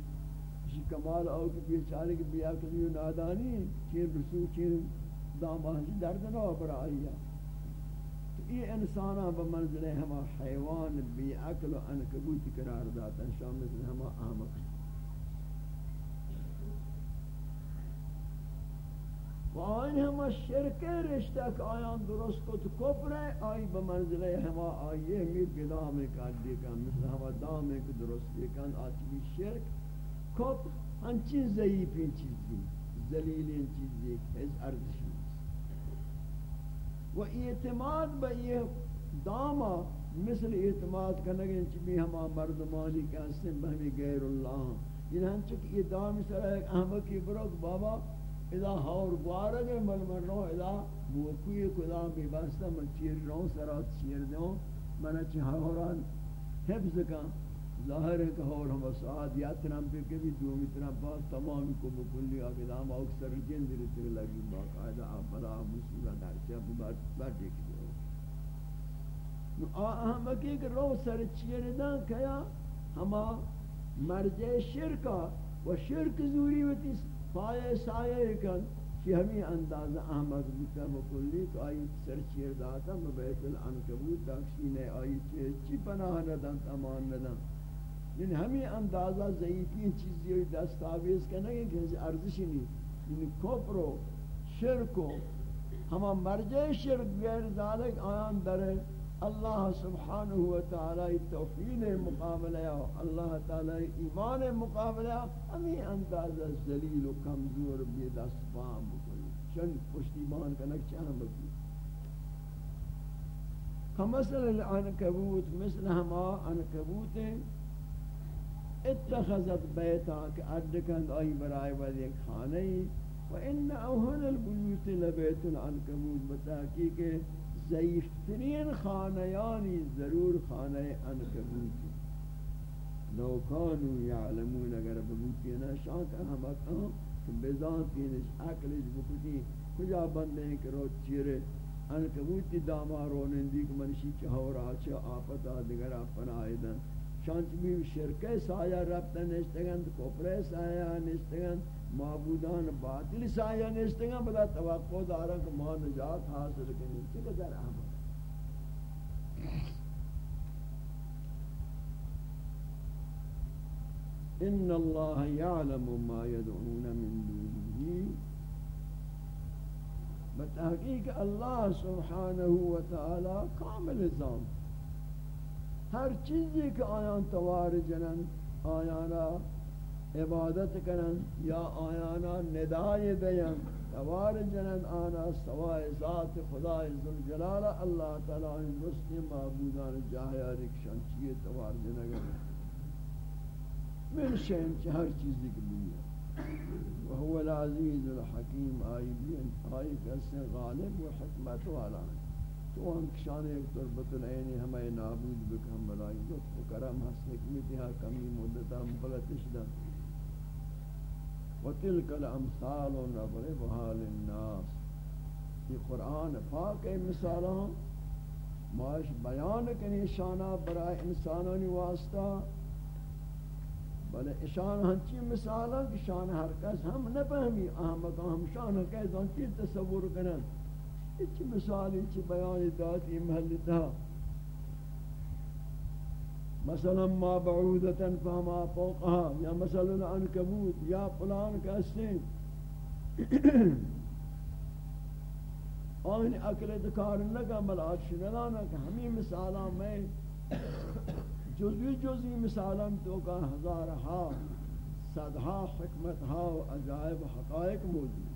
اسی کمال آو کہ بیچارے کی بی عقلی و نادانی، چین رسول چین دام آجی درد نہ پر آئی ہے۔ یہ انسانا بمنزل ہما حیوان، بی عقل و انکبوت قرار داتا ہے شام مثل ہما آمک۔ و آئین ہما شرک رشتہ کہ آیان درست کو تو کپر ہے آئی بمنزل ہما آئیے میر گدام ایک کن مثل ہما دام ایک درست کن آتی بھی شرک کپر ہنچین ضعیفین چیزی ذلیلین چیزی اس ارزشی و اعتماد با یہ داما، مثل اعتماد کرنے گئے چبی ہما مردمانی کے حسن بہمی غیر اللہ یہ ہم چک یہ دام سر ایک احمقی بروک بابا اذا ہور گوارگ مل من رو، اذا موکوی کدا بی باستا من چیر رو سرات چیر دوں من چی ہوران حفظ کا ظاہر ہے کہ اور ہم سعاد یا تنام پہ کہ بھی دومی طرح بات تمام کو بکلی اقدام اکثر جن دل تر لگی باقاعدہ آپ بلا مصیبہ در چپ بات بات دیکھ دو اہم کہ کہ رو سر چیر دا کیا ہما مرجع شرکا و شرک زوری ہوتی پائے سایہ کن کہ ہمیں انداز احمد بوتا مکلی کہ آئی سر چیر داتا مبیت العنکبوت تاکسینے آئی چی پناہ ندن تمان ندن۔ یعنی ہمیں اندازہ ضعیفین چیزی ہوئی دستاویز کرنے گے کہ ارزشی نہیں۔ یعنی کفر و شرک ہما مرجع شرک غیر ذالک آیان در اللہ سبحانہ و تعالی توفیل مقابلہ اللہ تعالی ایمان مقابلہ ہمیں اندازہ ذلیل و کمزور بے دست فام بکنی۔ چند پشتیبان کنک چاہم بکنی۔ کمثل العنکبوت، مثل ہما عنکبوتیں اتخذت بیتا کہ اردکند آئی برائے ود ایک و ان اوہن البیوت لبیت العنکبوت بتاکی کہ ضعیف ترین خانیانی ضرور خانہ عنکبوت لو کانو یعلمون اگر ببوتی نا شاک احمد آن کہ بزانتی نش اکلش بکتی کجا بندے ہیں کہ رو چیرے عنکبوتی دامارو نندیک منشی چہورا چہ آفتا دگر اپنا آئیدن چانچ بھی شرکہ سایہ ربطہ نشتگن کپرے سایہ نشتگن معبودان باطل سایہ نشتگن بلا توقع دارا کہ ما نجات حاصل کرنی۔ چقدر احمد۔ ان اللہ یعلم ما يدعون من دونه۔ بتحقیق اللہ سبحانہ وتعالی کامل ذات ہر چیزی کہ آیان توار جنن آیانا عبادت کنن یا آیانا ندای دین سوار جنن آنا سوائے ذات خدا ذوالجلال. اللہ تعالی ان رسل معبودان جاہیا رکشان چیئے توار جنگ من شین چی ہر چیزی کی دنیا وهو العزیز الحکیم. آئی بین آئی کسی غالب و حکمت والا تو ہم کشان ایک طربت العینی ہمیں نابود بکم بلائی لطف و کرم حس حکمتی ہاں کمی مدتا مغلطش دا وتلك الامثال نضربها للناس. یہ قرآن پاک ہے مثالاں ماش بیان کنی شانہ برای انسانانی واسطہ. بلے اشان ہنچی مثالاں کہ شان ہر کس ہم نہ فہمی احمد ہم شان کیسا چی تصور کرن اچھی مثالی چی بیان داتی محل تھا مثلا ما بعودتا فما فوقها، یا مثلا العنکبوت، یا فلان کسی آئین اکل دکار لگا بلا شنلانا کہ ہمیں مثالا میں جزوی جزوی مثالا تو کا ہزار ہا صدہا حکمت ہا و عجائب حقائق موجود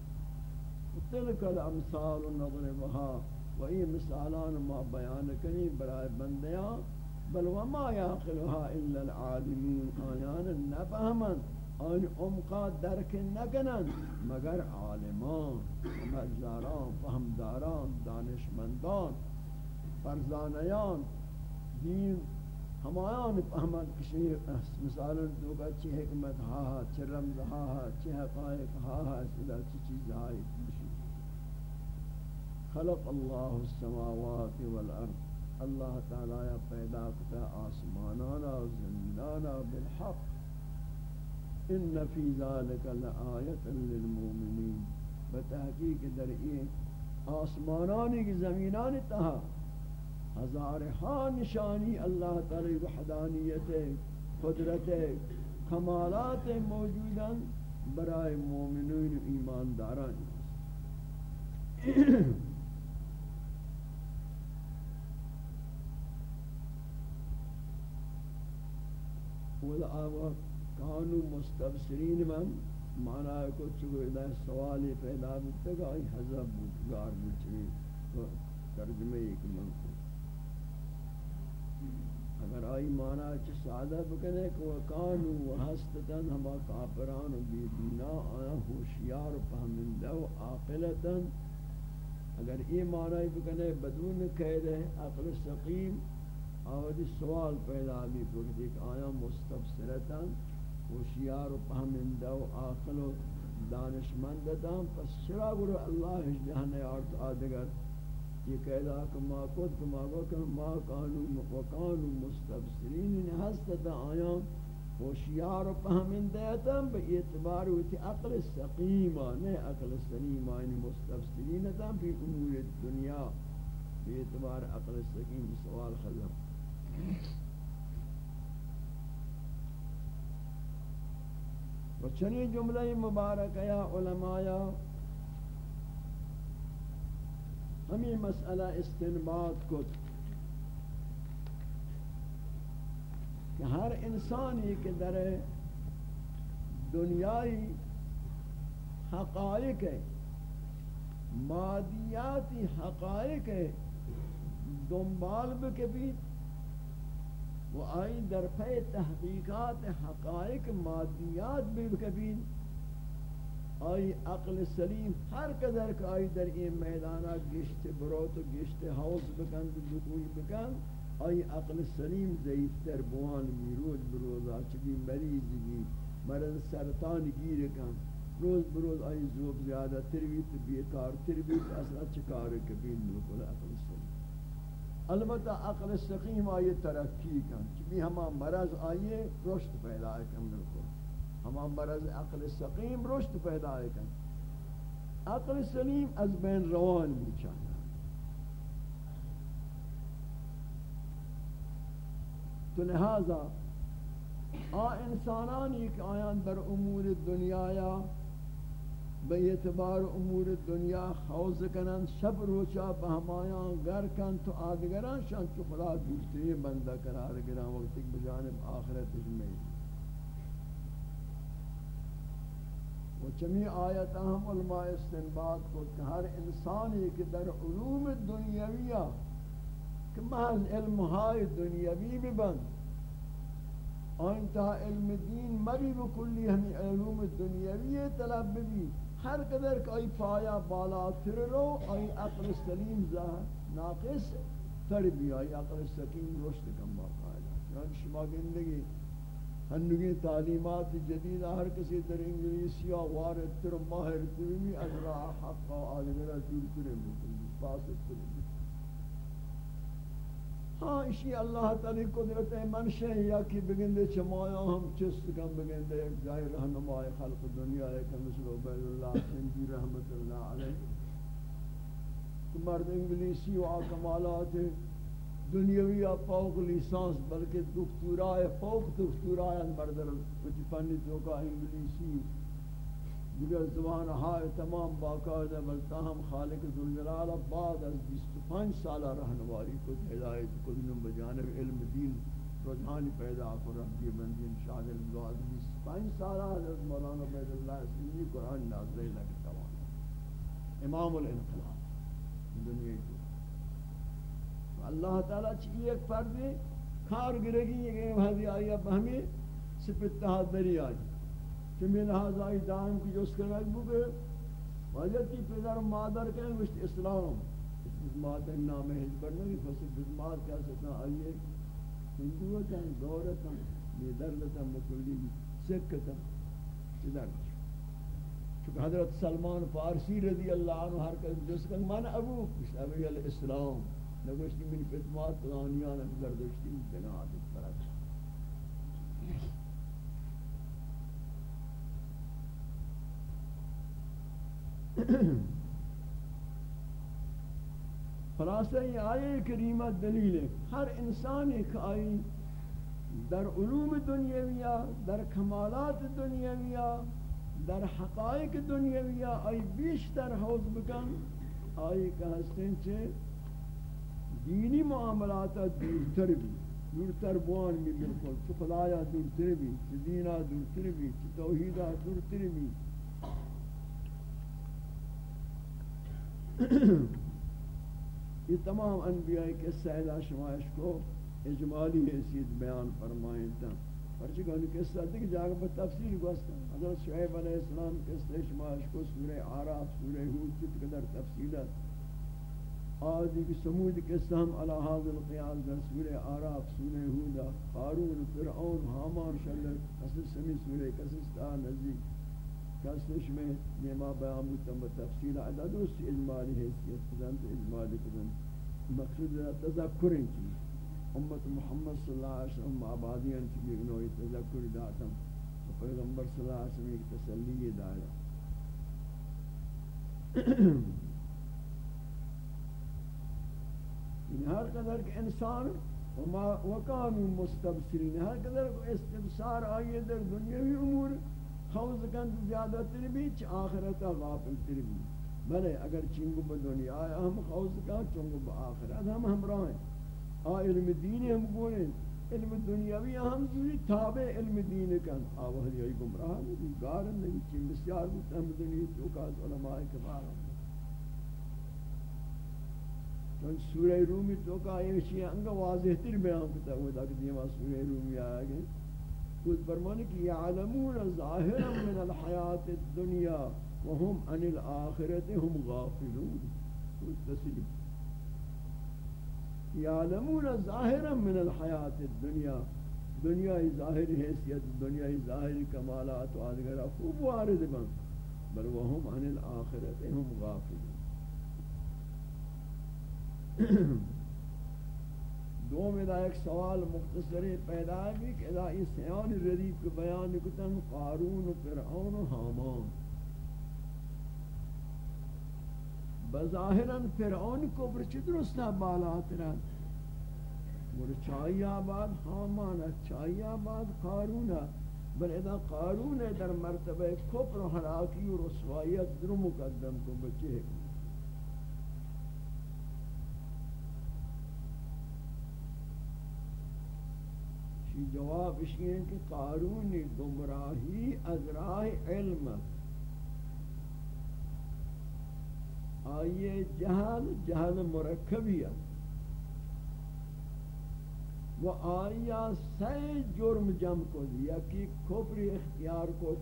تلک الامثال نضربها و یہ مثالان ما بیان کنی برای بندیاں۔ بل وما يعقلها الا العالمين آیان نفهمن آن عمقا درک نکنن مگر عالمان مجداران فهمداران، دانشمندان، فرزانیان، دین ہمایان فهمن کشی مثال دو کا چی حکمت ہا ہا چی رمز ہا ہا چی حقائق ہا ہا سلا چی چیز ہائی خلق اللہ السماوات والارض. اللہ تعالی پیدا کتا آسمانانا زمینانا بالحق. ان فی ذالک لآیت للمومنین بتحقیق در این آسمانانی کی زمینانی تہا ہزار ہاں نشانی اللہ تعالی وحدانیت، قدرت، کمالات موجودا برای مومنین ایمانداران. ولا آوا کانو مستبصرین من معنی کو چگو ادھا سوالی پیدا بودتا کہ آئی حضب بود گار ترجمہ ایک من کو اگر آئی معنی چھ سادہ بکنے کہ وکانو وحستتن ہما کافران و بیدینا آیا ہوشیار و پہمندہ و عاقلتن. اگر یہ معنی بکنے بدون قید ہے عقل سقیم آوازی سوال پیدا بھی کرتی کہ آیا مستبصرتا ہوشیار و پہمندہ و آقل و دانشمندتا پس چرا گرو اللہ جہنے آرت آدگر یہ قیدہ کہ ما کت ما گوکر ما کانو مقوکانو مستبصرین ان حسدتا آیا ہوشیار و پہمندہ بے اعتبار ہوتی عقل سقیمہ نہیں عقل سلیمہ یعنی مستبصرین تا امور دنیا بے اعتبار عقل سقیم سوال خلق. و چنی جملہ مبارک یا علماء ہمیں مسئلہ استنباد کو کہ ہر انسانی کے در دنیای حقائق ہے، مادیاتی حقائق ہے، دنبال بکبید و آئی در پہ تحقیقات حقائق مادیات بھی آئی عقل سلیم ہر قدر کا آئی در این میدانہ گشت بروت و گشت حوض بکن دکوی بکن آئی عقل سلیم ضعیف تر بوان بھی روز بروز آچبی مریض بھی مرض سرطان گیر کن روز بروز آئی زوب زیادہ ترویت، بیکار ترویت، اصلا چکار کبین بلکل عقل سلیم۔ البتہ عقل سقیم آئیے، ترقی کن چبی ہما مرض آئیے رشت پیدا کن بالکل ہما مرض عقل سقیم رشت پیدا کن عقل سلیم از بین روان بچانا تو لہذا، آ انسانانی کہ آیان در امور دنیا یا بے اعتبار امور دنیا خوض کنن شب روچا بہمایان گر کن تو آدگران شان، تو خدا دوسری بندہ قرار گران وقت ایک بجانب آخرت میں و چمی آیت ہم علماء استنباد کو کہ ہر انسانی کہ در علوم دنیاویہ کہ محض علم ہائی دنیاوی بھی بند علم دین مبی بکلی ہمیں علوم دنیاوی طلب بھی ہر قدر کہ آئی پایا بالا تر رو، ای عقل سلیم ظاہر ناقص، تر بھی ای عقل سلیم رشد کم باقاعدہ یعنی شما گندگی ہنگی تعلیمات جدید، ہر کسی در انگلیسی وارد تر ماہر تر بھی ادرا حق و آدھگرہ دور تر بھی پاس تر بھی۔ اسی اللہ تعالی قدرت منشہ یا کہ بگندے چمایا ہم چست کم بگندے ایک جائے رہنمائی خلق دنیا ہے کہ مثل عبید اللہ سنجی رحمت اللہ علیہ مرد انگلیسی و آکمالات دنیاوی فوق لیسانس بلکہ دکتورائے فوق دکتورائے مردر کچھ فنی تو انگلیسی دیگر زبان ہائے تمام باقاعدہ بلتا ہم خالق ذوالجلال بعد از 25 سالہ رہنمائی کو ہدایت کو نم بجانب علم دین رجحانی پیدا کر ربی بندین شاگل بعد 25 سالہ حضرت مولانا عبید اللہ سنی قرآن نازل لگتا ہوا امام الانقلاب، دنیا کی۔ اللہ تعالیٰ چکی ایک فرد کھار گرگی، یہ ہدی آئی اب ہمیں سپت تحادری آئی۔ کہ میں لحاظ آئی دائم کی جس کرنا بگے وجہ کی پدر مادر کہیں گوشت اسلام۔ اس نام حجبر نہیں فصل بزمات کیا سکتا آئیے ہندوہ کہیں دورتا بیدرلتا مکلی سکتا چدر چونکہ حضرت سلمان فارسی رضی اللہ عنہ ہر کس جس کا من ابو کشت ابی الاسلام نگوشتی من فتمات قرآنیان گردشتی بنا عادت پرک خلاصہ یہ آئے کریمہ دلیل ہے، ہر انسان ایک آئی در علوم دنیاویہ، در کمالات دنیاویہ، در حقائق دنیاویہ آئی بیشتر حوض بکن۔ آئی کہ ہستیں چھے دینی معاملات دورتر بھی، دورتر بوان بھی بالکل، چو خدایا دورتر بھی، چو دینا دورتر بھی، چو توحیدہ دورتر بھی۔ یہ تمام انبیاء کے سیدہ شمائش کو اجمالی حیثیت بیان فرمائیں تھا۔ پرچہ کہ انہوں قصہ تھی کہ جاگہ پر تفصیل گوستا حضرت شعیب علیہ السلام قصہ شمائش کو سورہ عراف سورہ حود جت قدر تفصیلت آدی کی سمود قصہ ہم علی حاضر القیاس در سورہ عراف سورہ حود قارون، فرعون، حامان شلر قصص سمی سورہ قصص تا نزدیک۔ کسش میں نیما بیان بودتن بتفصیل عدد اس اجمالی حیثیت کدن تو اجمالی کدن مقصود تذکرین کی امت محمد صلی اللہ علیہ وسلم آبادیان کی بگنوی تذکر داتم پیغمبر صلی اللہ علیہ وسلم ایک تسلی دایا. یعنی ہر قدر کہ انسان وما وکانو مستبصرین، ہر قدر استبصار آئیے در دنیاوی امور خوز کند زیادہ تر بھی چ آخرتا غافل تر بھی بلے اگر چنگو با دنیا آیا ہم خوز کند چنگو با آخرت ہم ہمراہ ہیں آ علم دین ہم گوئیں علم دنیاوی ہم جوری تابع علم دین کن آوہدی آئی گمراہ نہیں گارن نہیں چن بسیار بودتا ہم دنیا چوکات علماء کبار ہم چون سورہ رومی تو یہ چیز انگا واضح تر بیان کرتا ہوا تھا کہ دیما سورہ رومی آیا گئے خود فرمانے کہ یعلمون ظاہرا من الحیات الدنیا وهم عن الاخرت هم غافلون. خود تسلیم یعلمون ظاہرا من الحیات الدنیا. دنیا ظاہر حیثیت دنیا ظاہر کمالات و آدھگرہ خوب وارد بن بل وهم عن الاخرت هم غافلون. دو میں دا ایک سوال مختصری پیدا ہے کہ ادا اس سیان ردیف کے بیان کتن قارون و فرعون و حامان. بظاہرا فرعون کو برچ درستا بالات رہا مر چاہی آباد حامان چاہی آباد قارون بل ادا قارون در مرتبہ کفر و حلاکی و رسوائیت در مقدم کو بچے. ہیں شی جواب اس یہ کہ قارون گمراہی از راہ علم. آئیے جہل جہل مرکبیہ وہ آئیا سی جرم جم کو دیا کہ کھوپری اختیار کو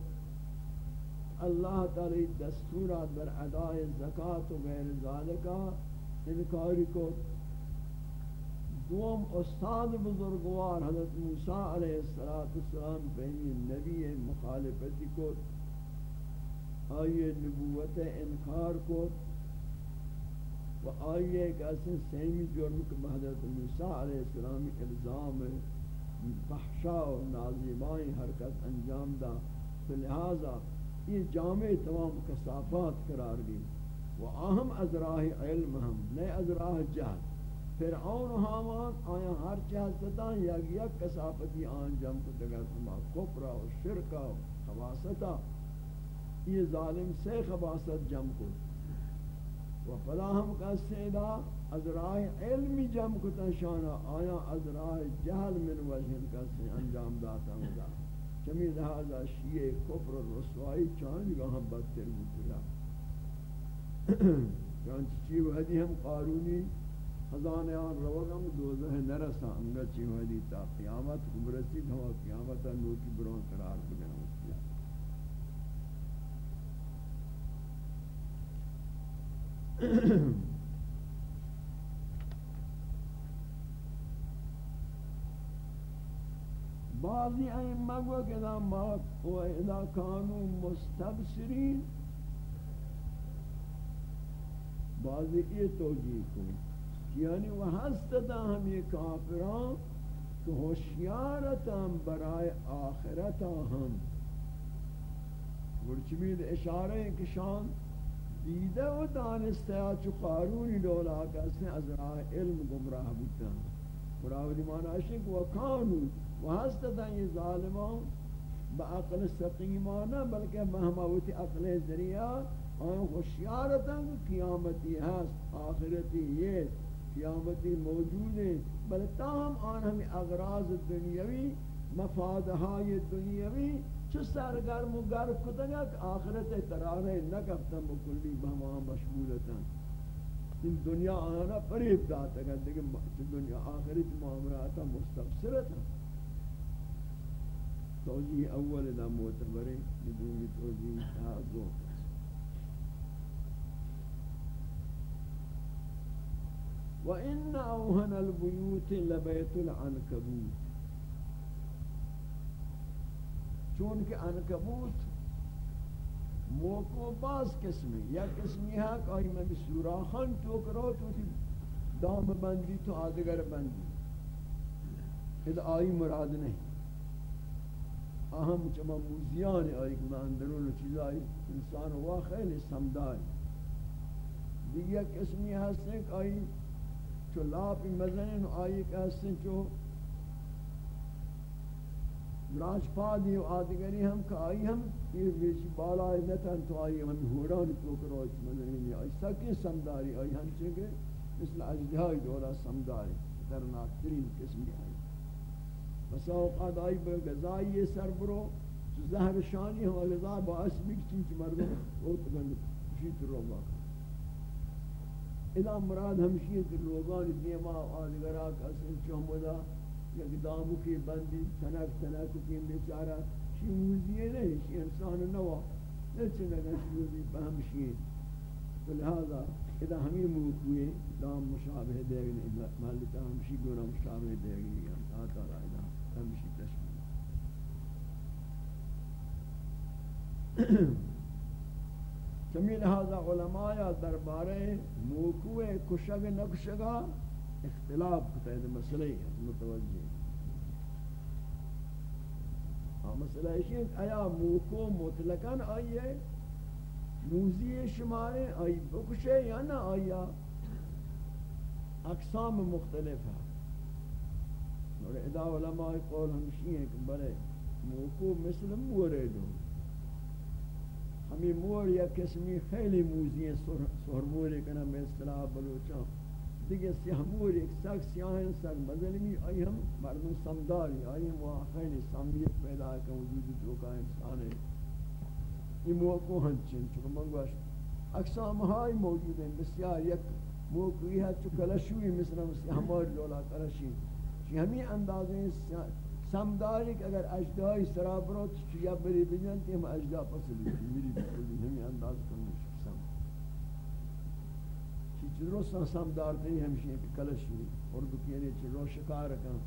اللہ تعالی دستورات بر ادائے زکاة و غیر ذالکہ انکاری کو دوم استاد بزرگوار حضرت موسیٰ علیہ السلام بینی نبی مخالفتی کو آئیے نبوت انکار کو و آئیے کہ اسن سیمی جرم کہ حضرت موسیٰ علیہ السلام الزام فحشا و نازیبائیں حرکت انجام دا لہذا یہ جامع تمام کسافات قرار دی و اہم از راہ علم ہم، نئے از راہ جہد فرعون و حامان آیا ہر چہستتا یک یک کسافتی آن جم کو دگر سما کپرا و شرکا و خباستا یہ ظالم سے خباست جم کو و فلا ہم کا سیدا از راہ علمی جم کو تنشانا آیا از راہ جہل من وجہن کا سے انجام داتا ہوں دا چمی لہذا شیعہ کفر و رسوائی چاند گا ہم بدتر مطلع چانچہ چیو حدی ہم قارونی؟ خزانے آن روگم دوزہ نرسا انگا چیو حدی تا قیامت کبرسی ہوا، قیامتا نوکی برون قرار بگنا بعضی ائمہ کو کہ دا ما و اذا كانوا مستبصرین۔ بعضی یہ توجیہ کو یعنی وہ ہستتا ہم یہ کافران کہ ہوشیارتا برائے آخرتا ہم۔ ورچمید اشارہ ہیں کہ شان دیده و دانسته ها چو قارونی دولا کسی از راه علم گمراه بودن براودی معنی اشی که و کانو و هستدن یہ ظالمان با عقل سقیمانه بلکہ مہموتی عقل ذریعہ آن خوشیارتا قیامتی ہست آخرتی یہ۔ قیامتی موجود ہے بل تاہم آن ہمیں اغراض دنیاوی مفادهای دنیاوی، چو سرگرم و گرم کتنگا کہ آخرت ترانے نکفتن بکلی بہما مشغولتا ان دنیا آنا فریب داتا گا لیکن دنیا آخرت معاملاتا مستبصرتا توجیہ اول دا معتبرے بدونی توجیہ تازو۔ وَإِنَّ أَوْهَنَ الْبُيُوتِ لَبَيْتُ الْعَنْكَبُوتِ چون کہ انکبوت موکو باز قسمی یا قسمی ہے کہ آئی میں بھی سوراخان تو تو دام بندی تو آدگر بندی۔ یہ آئی مراد نہیں۔ اہم چما موزیان آئی کہ میں اندرون چیز آئی، انسان ہوا خیلی سمدائی۔ دیگر قسمی ہاں ہستے کہ آئی چو لاپی مزنین آئی کہ ہستے چو راج پادی و آدگری ہم کہ آئی ہم، یہ بیشی بالا ہے، نتن تو آئی ہم، ہوران تو کروچ مدنینی آئی سکی سمداری آئی ہم چکے مثل اجدہائی دولا سمداری در ناکترین قسمی آئی۔ بس اوقات آئی بے غذائی سر برو، تو زہر شانی ہم غذا باعث بھی چیز مردم اوت بند خوشیت روبا اذا مراد ہمشیت روبانی دیما آدگرہ کسی چومدہ یک دامو کی بندی تنک تنک کی بیچارہ شی موزیے نہیں شی انسان نوا. نیچے لگا شی بہمشی تو لہذا اذا ہمیں موکوئے دام مشابہ دے گئے مالکہ ہمشی گونا مشابہ دے گئے آتا رہا اذا ہمشی تشبیہ چمی لہذا علماء دربارے موکوئے کشگ نکشگا اختلاف کتا ہے مسئلہ ہے، متوجہ ہاں مسئلہ ہے آیا موکو مطلقاً آئیے موزی شمارے آئی بکشے یا نہ آیا اقسام مختلف ہے اور ادا علماء قول ہمشی ہیں کہ بڑے موکو مثل مورے دو ہمیں مور یا قسمی خیلی موزی ہیں سہرمورے کنا میں اصطلاح بلوچاں دیگه سیامور ایک سگ سیاہن سگ مظلمی آئی ہم مردم سمداری، آئی ہم وہاں خیلی سمیت پیدا ہے وجود تو کا انسان ہے یہ موقع ہنچن چکہ منگوشت اقسام ہائی موجود ہیں، بسیار یک موقعی ہے چو کلشوی مثل ہماری دولا کلشی۔ چی ہمیں اندازیں سمداری کہ اگر اجدائی سراب رو تو یا بری بجن تی ہم اجدا پسلی میری بکلی ہمیں انداز کرنے سم. چی درست قسم سمدار تی ہمشی کہ کلشوی اور دکینے یعنی چی رو شکار کن.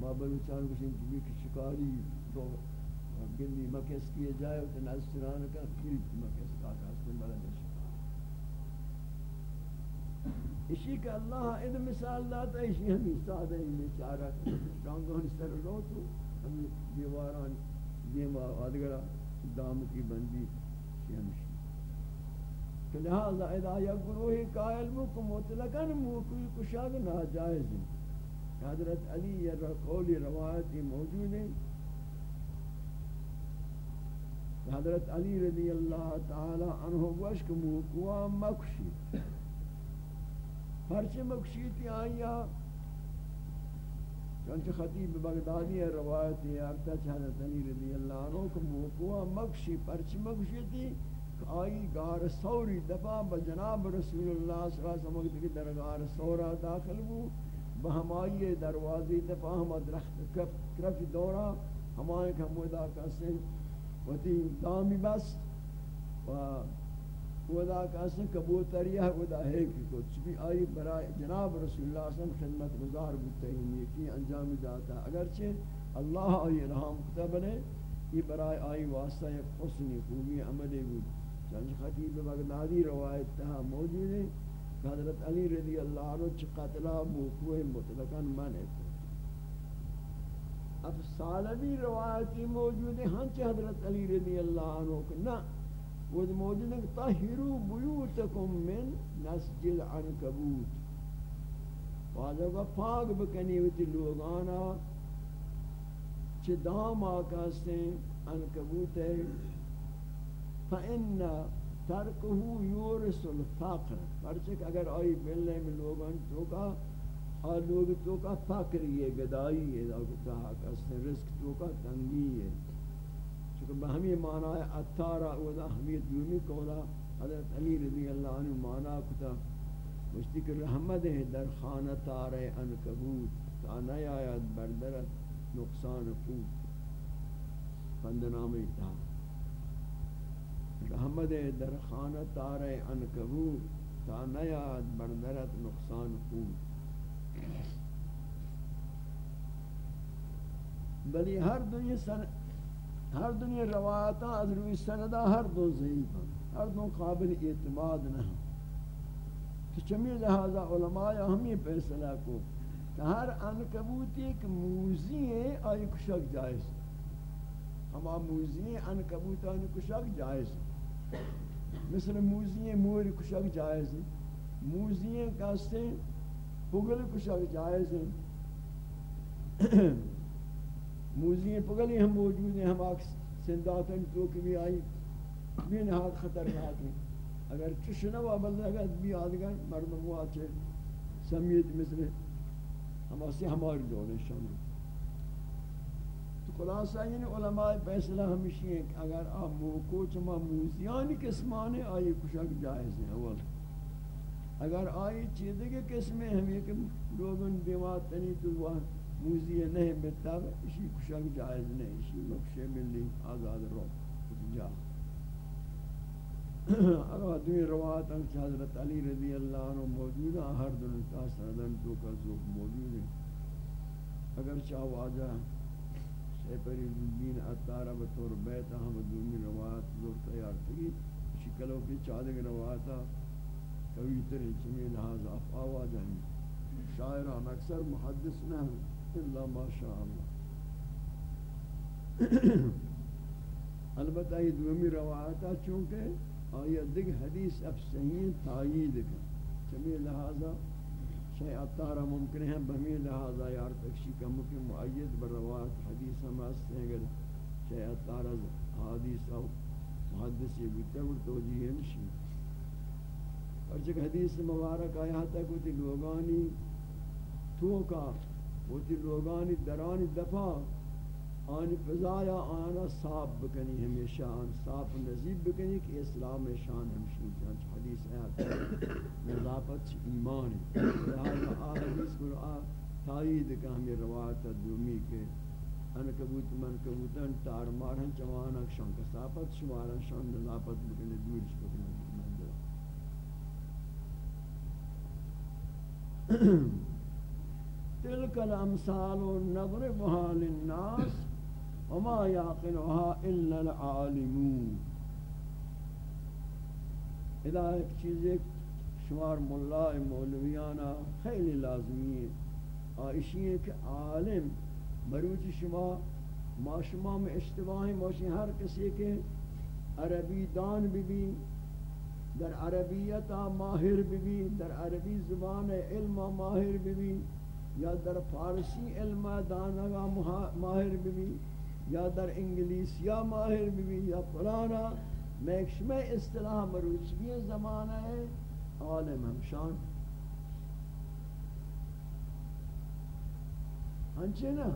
ما بلوچان کشن چی بھی شکاری دو گلی مکس کیے جائے تو نزسران کا پھر مکس کا کاسن بلد اسی کہ اللہ اد مثال داتا ہے، اسی ہمیں سادہ ہی بیچارہ رانگان سر رو تو ہمیں دیواران، دیوار آدگرہ دام کی بندی اسی ہمشی کہ لہذا ادا یا گروہ قائل مکم، مطلقا موکوی کشاگ ناجائز ہیں۔ حضرت علی یا قولی روایتی موجود ہیں۔ حضرت علی رضی اللہ تعالی عنہ گوشک موکوا مکشی۔ ہرچی مکشیتی آئیا چونچہ خطیب بغدادی ہے روایتی ارتا حضرت علی رضی اللہ عنہ کو موکوا مکشی پرچی مکشیتی آئی گار سوری دفع بجناب رسول اللہ صلی اللہ علیہ وسلم کی درگار سورا داخل ہو۔ بہمائی دروازی دفع ہم درخت کرف دورا ہمائیں کہ ہمودا کسے وتی دامی بس، و ودا کاسن کبوتریا ودا ہے کہ کچھ بھی آئی برائے جناب رسول اللہ صلی اللہ علیہ وسلم خدمت گزار بودتے ہیں، نیکی انجام داتا اگرچہ اللہ آئی رحم کتب نے یہ برائے آئی واسطہ ایک حسنی خوبی عملی بود۔ چنچ خطیب بغدادی روایت تہا موجود ہے حضرت علی رضی اللہ عنہ چھ قتلہ موقوع مطلقا منع کو اب سالبی روایتی موجود ہیں ہنچ حضرت علی رضی اللہ عنہ کہ نہ وہ موجود ہے کہ طہرو بیوتکم من نسج العنکبوت۔ واجہ کو پاک بکنی ہوتی لوگانا چھ دام آکا سے عنکبوت ہے۔ فَإِنَّ تَرْكُهُ يُورِسُ الْفَقْرِ۔ پرچک اگر آئی ملنے میں لوگان تو کا اور لوگ تو کا فقر یہ گدائی ہے لوگ کہا رزق تو کا تنگی ہے۔ چونکہ بہمی معنی ہے اتارا اودا حمید دومی کولا حضرت علی رضی اللہ عنہ معنی کتا مجھتی کہ رحمت ہے در خانہ تارے انکبوت تا نئی آیت بردرت نقصان قوت پندنامی تا رحمت ہے در خانہ تارے انکبوت تا نئی آیت بردرت نقصان قوت بلی ہر دنیا سن ہر دنیا روایات از روی سندہ، ہر دو ضعیف ہیں، ہر دو قابل اعتماد نہ ہیں۔ تو چمی لہذا علماء ہم یہ فیصلہ کو کہ ہر انکبوتی ایک موزی ہے، آئی کشک جائز۔ ہما موزی ہے انکبوت آئی کشک جائز۔ مثل موزی ہے مور کشک جائز موزی ہے کہتے پگل کشک جائز ہیں۔ موزی پگلی ہم موجود ہیں، ہم آکس سنداتن تو کی بھی آئی بھی نہاد خطرناک ہیں۔ اگر چشنوا بلد اگر بھی آدگر مردم وہ آچے سمیت مثل ہم اسی ہماری دولے شامل۔ تو خلاصہ یعنی علماء فیصلہ ہمیشہ ہیں کہ اگر آپ موکو چما موزیانی قسمانے، آئی کشک جائز ہیں، اول۔ اگر آئی چیزیں کے قسمیں ہمیں کہ لوگوں دیوات تنی تو وہ موزی نہیں بتا اسی کشک جائز نہیں اسی مکشے ملی آزاد رو جا اگر دوی روایت ان حضرت علی رضی اللہ عنہ موجود ہیں ہر دن کا سردن تو کا ذوق موجود ہے اگر چاہو آجا شیپری الدین اتارہ بطور بیت احمد دومی روایت ذوق تیار تھی شکلوں کی چادر روایت کوئی تر چمی لحاظ افعاوا جانی شاعران اکثر محدث نہ ہیں الا ما شاء اللہ البتہ یہ دومی روایتا چونکہ آیا دیکھ حدیث اب صحیح تائید کا چمی لحاظا شیع اتارا ممکن ہے بہمی لحاظا یار تکشی کا ممکن معید بر روایت حدیث ہم آستے ہیں اگر شیع اتارا حدیث او محدثی بیتے ہیں توجیہ نشید اور جب حدیث مبارک آیا تھا کہ لوگانی تو کا وہ تی لوگانی درانی دفع آنی فضایا آنا صاف بکنی، ہمیشہ آن صاف نظیب بکنی کہ اسلام شان ہمشی جانچ حدیث آیات نظافت ایمان لہذا آ حدیث کو آ تائید کہ ہمیں روایت دومی کے ان کبوت من کبوتن تار مارن چوانا شان کسافت شمارن شان نظافت بکنی دورش بکنی۔ تلك الامثال نضربها للناس وما يعقلها الا العالمون. اذا ایک چیز ایک شمار ملا مولویانا خیلی لازمی ہے. آئیشی ہے کہ عالم مروچ شما، ما شما میں اشتباہی موشی ہر کسی کے عربی دان بھی بھی، در عربیت ماہر بھی در عربی زبان علم ماہر بھی یا در فارسی علم دانگا ماہر بھی یا در انگلیس یا ماہر بھی یا فلانا میکشم اصطلاح مروچگی زمانہ ہے، عالم ہمشان۔ ہنچے نا؟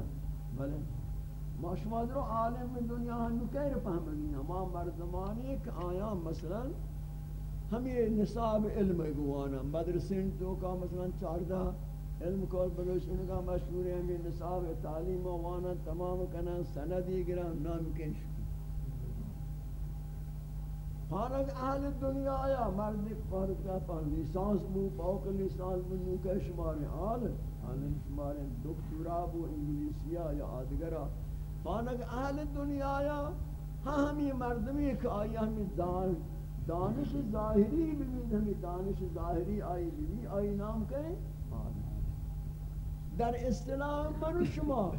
بلے، ما شما در عالم دنیا ہنو کہر پہمگی ما مردمانی ایک آیا مثلا ہمیں نصاب علم گوانا مدرسین تو کا مثلا چاردہ علم کول بلوش کا مشہور ہے ہمیں نصاب تعلیم و وانا تمام کنا سندی گرا نام کنش فارغ اہل دنیا آیا مرد فارغ کا پر لیسانس بو، پاک لیسانس بو، نو کہ شمار عالم عالم شمار دکتورا بو، انگلیسیا یا آدگرا۔ فارغ اہل دنیا آیا ہاں ہمیں مردمی کہ آیا ہمیں دان، دانش ظاہری بھی ہمیں دانش ظاہری آئی بھی آئی نام کہیں؟ در اصطلاح من شما.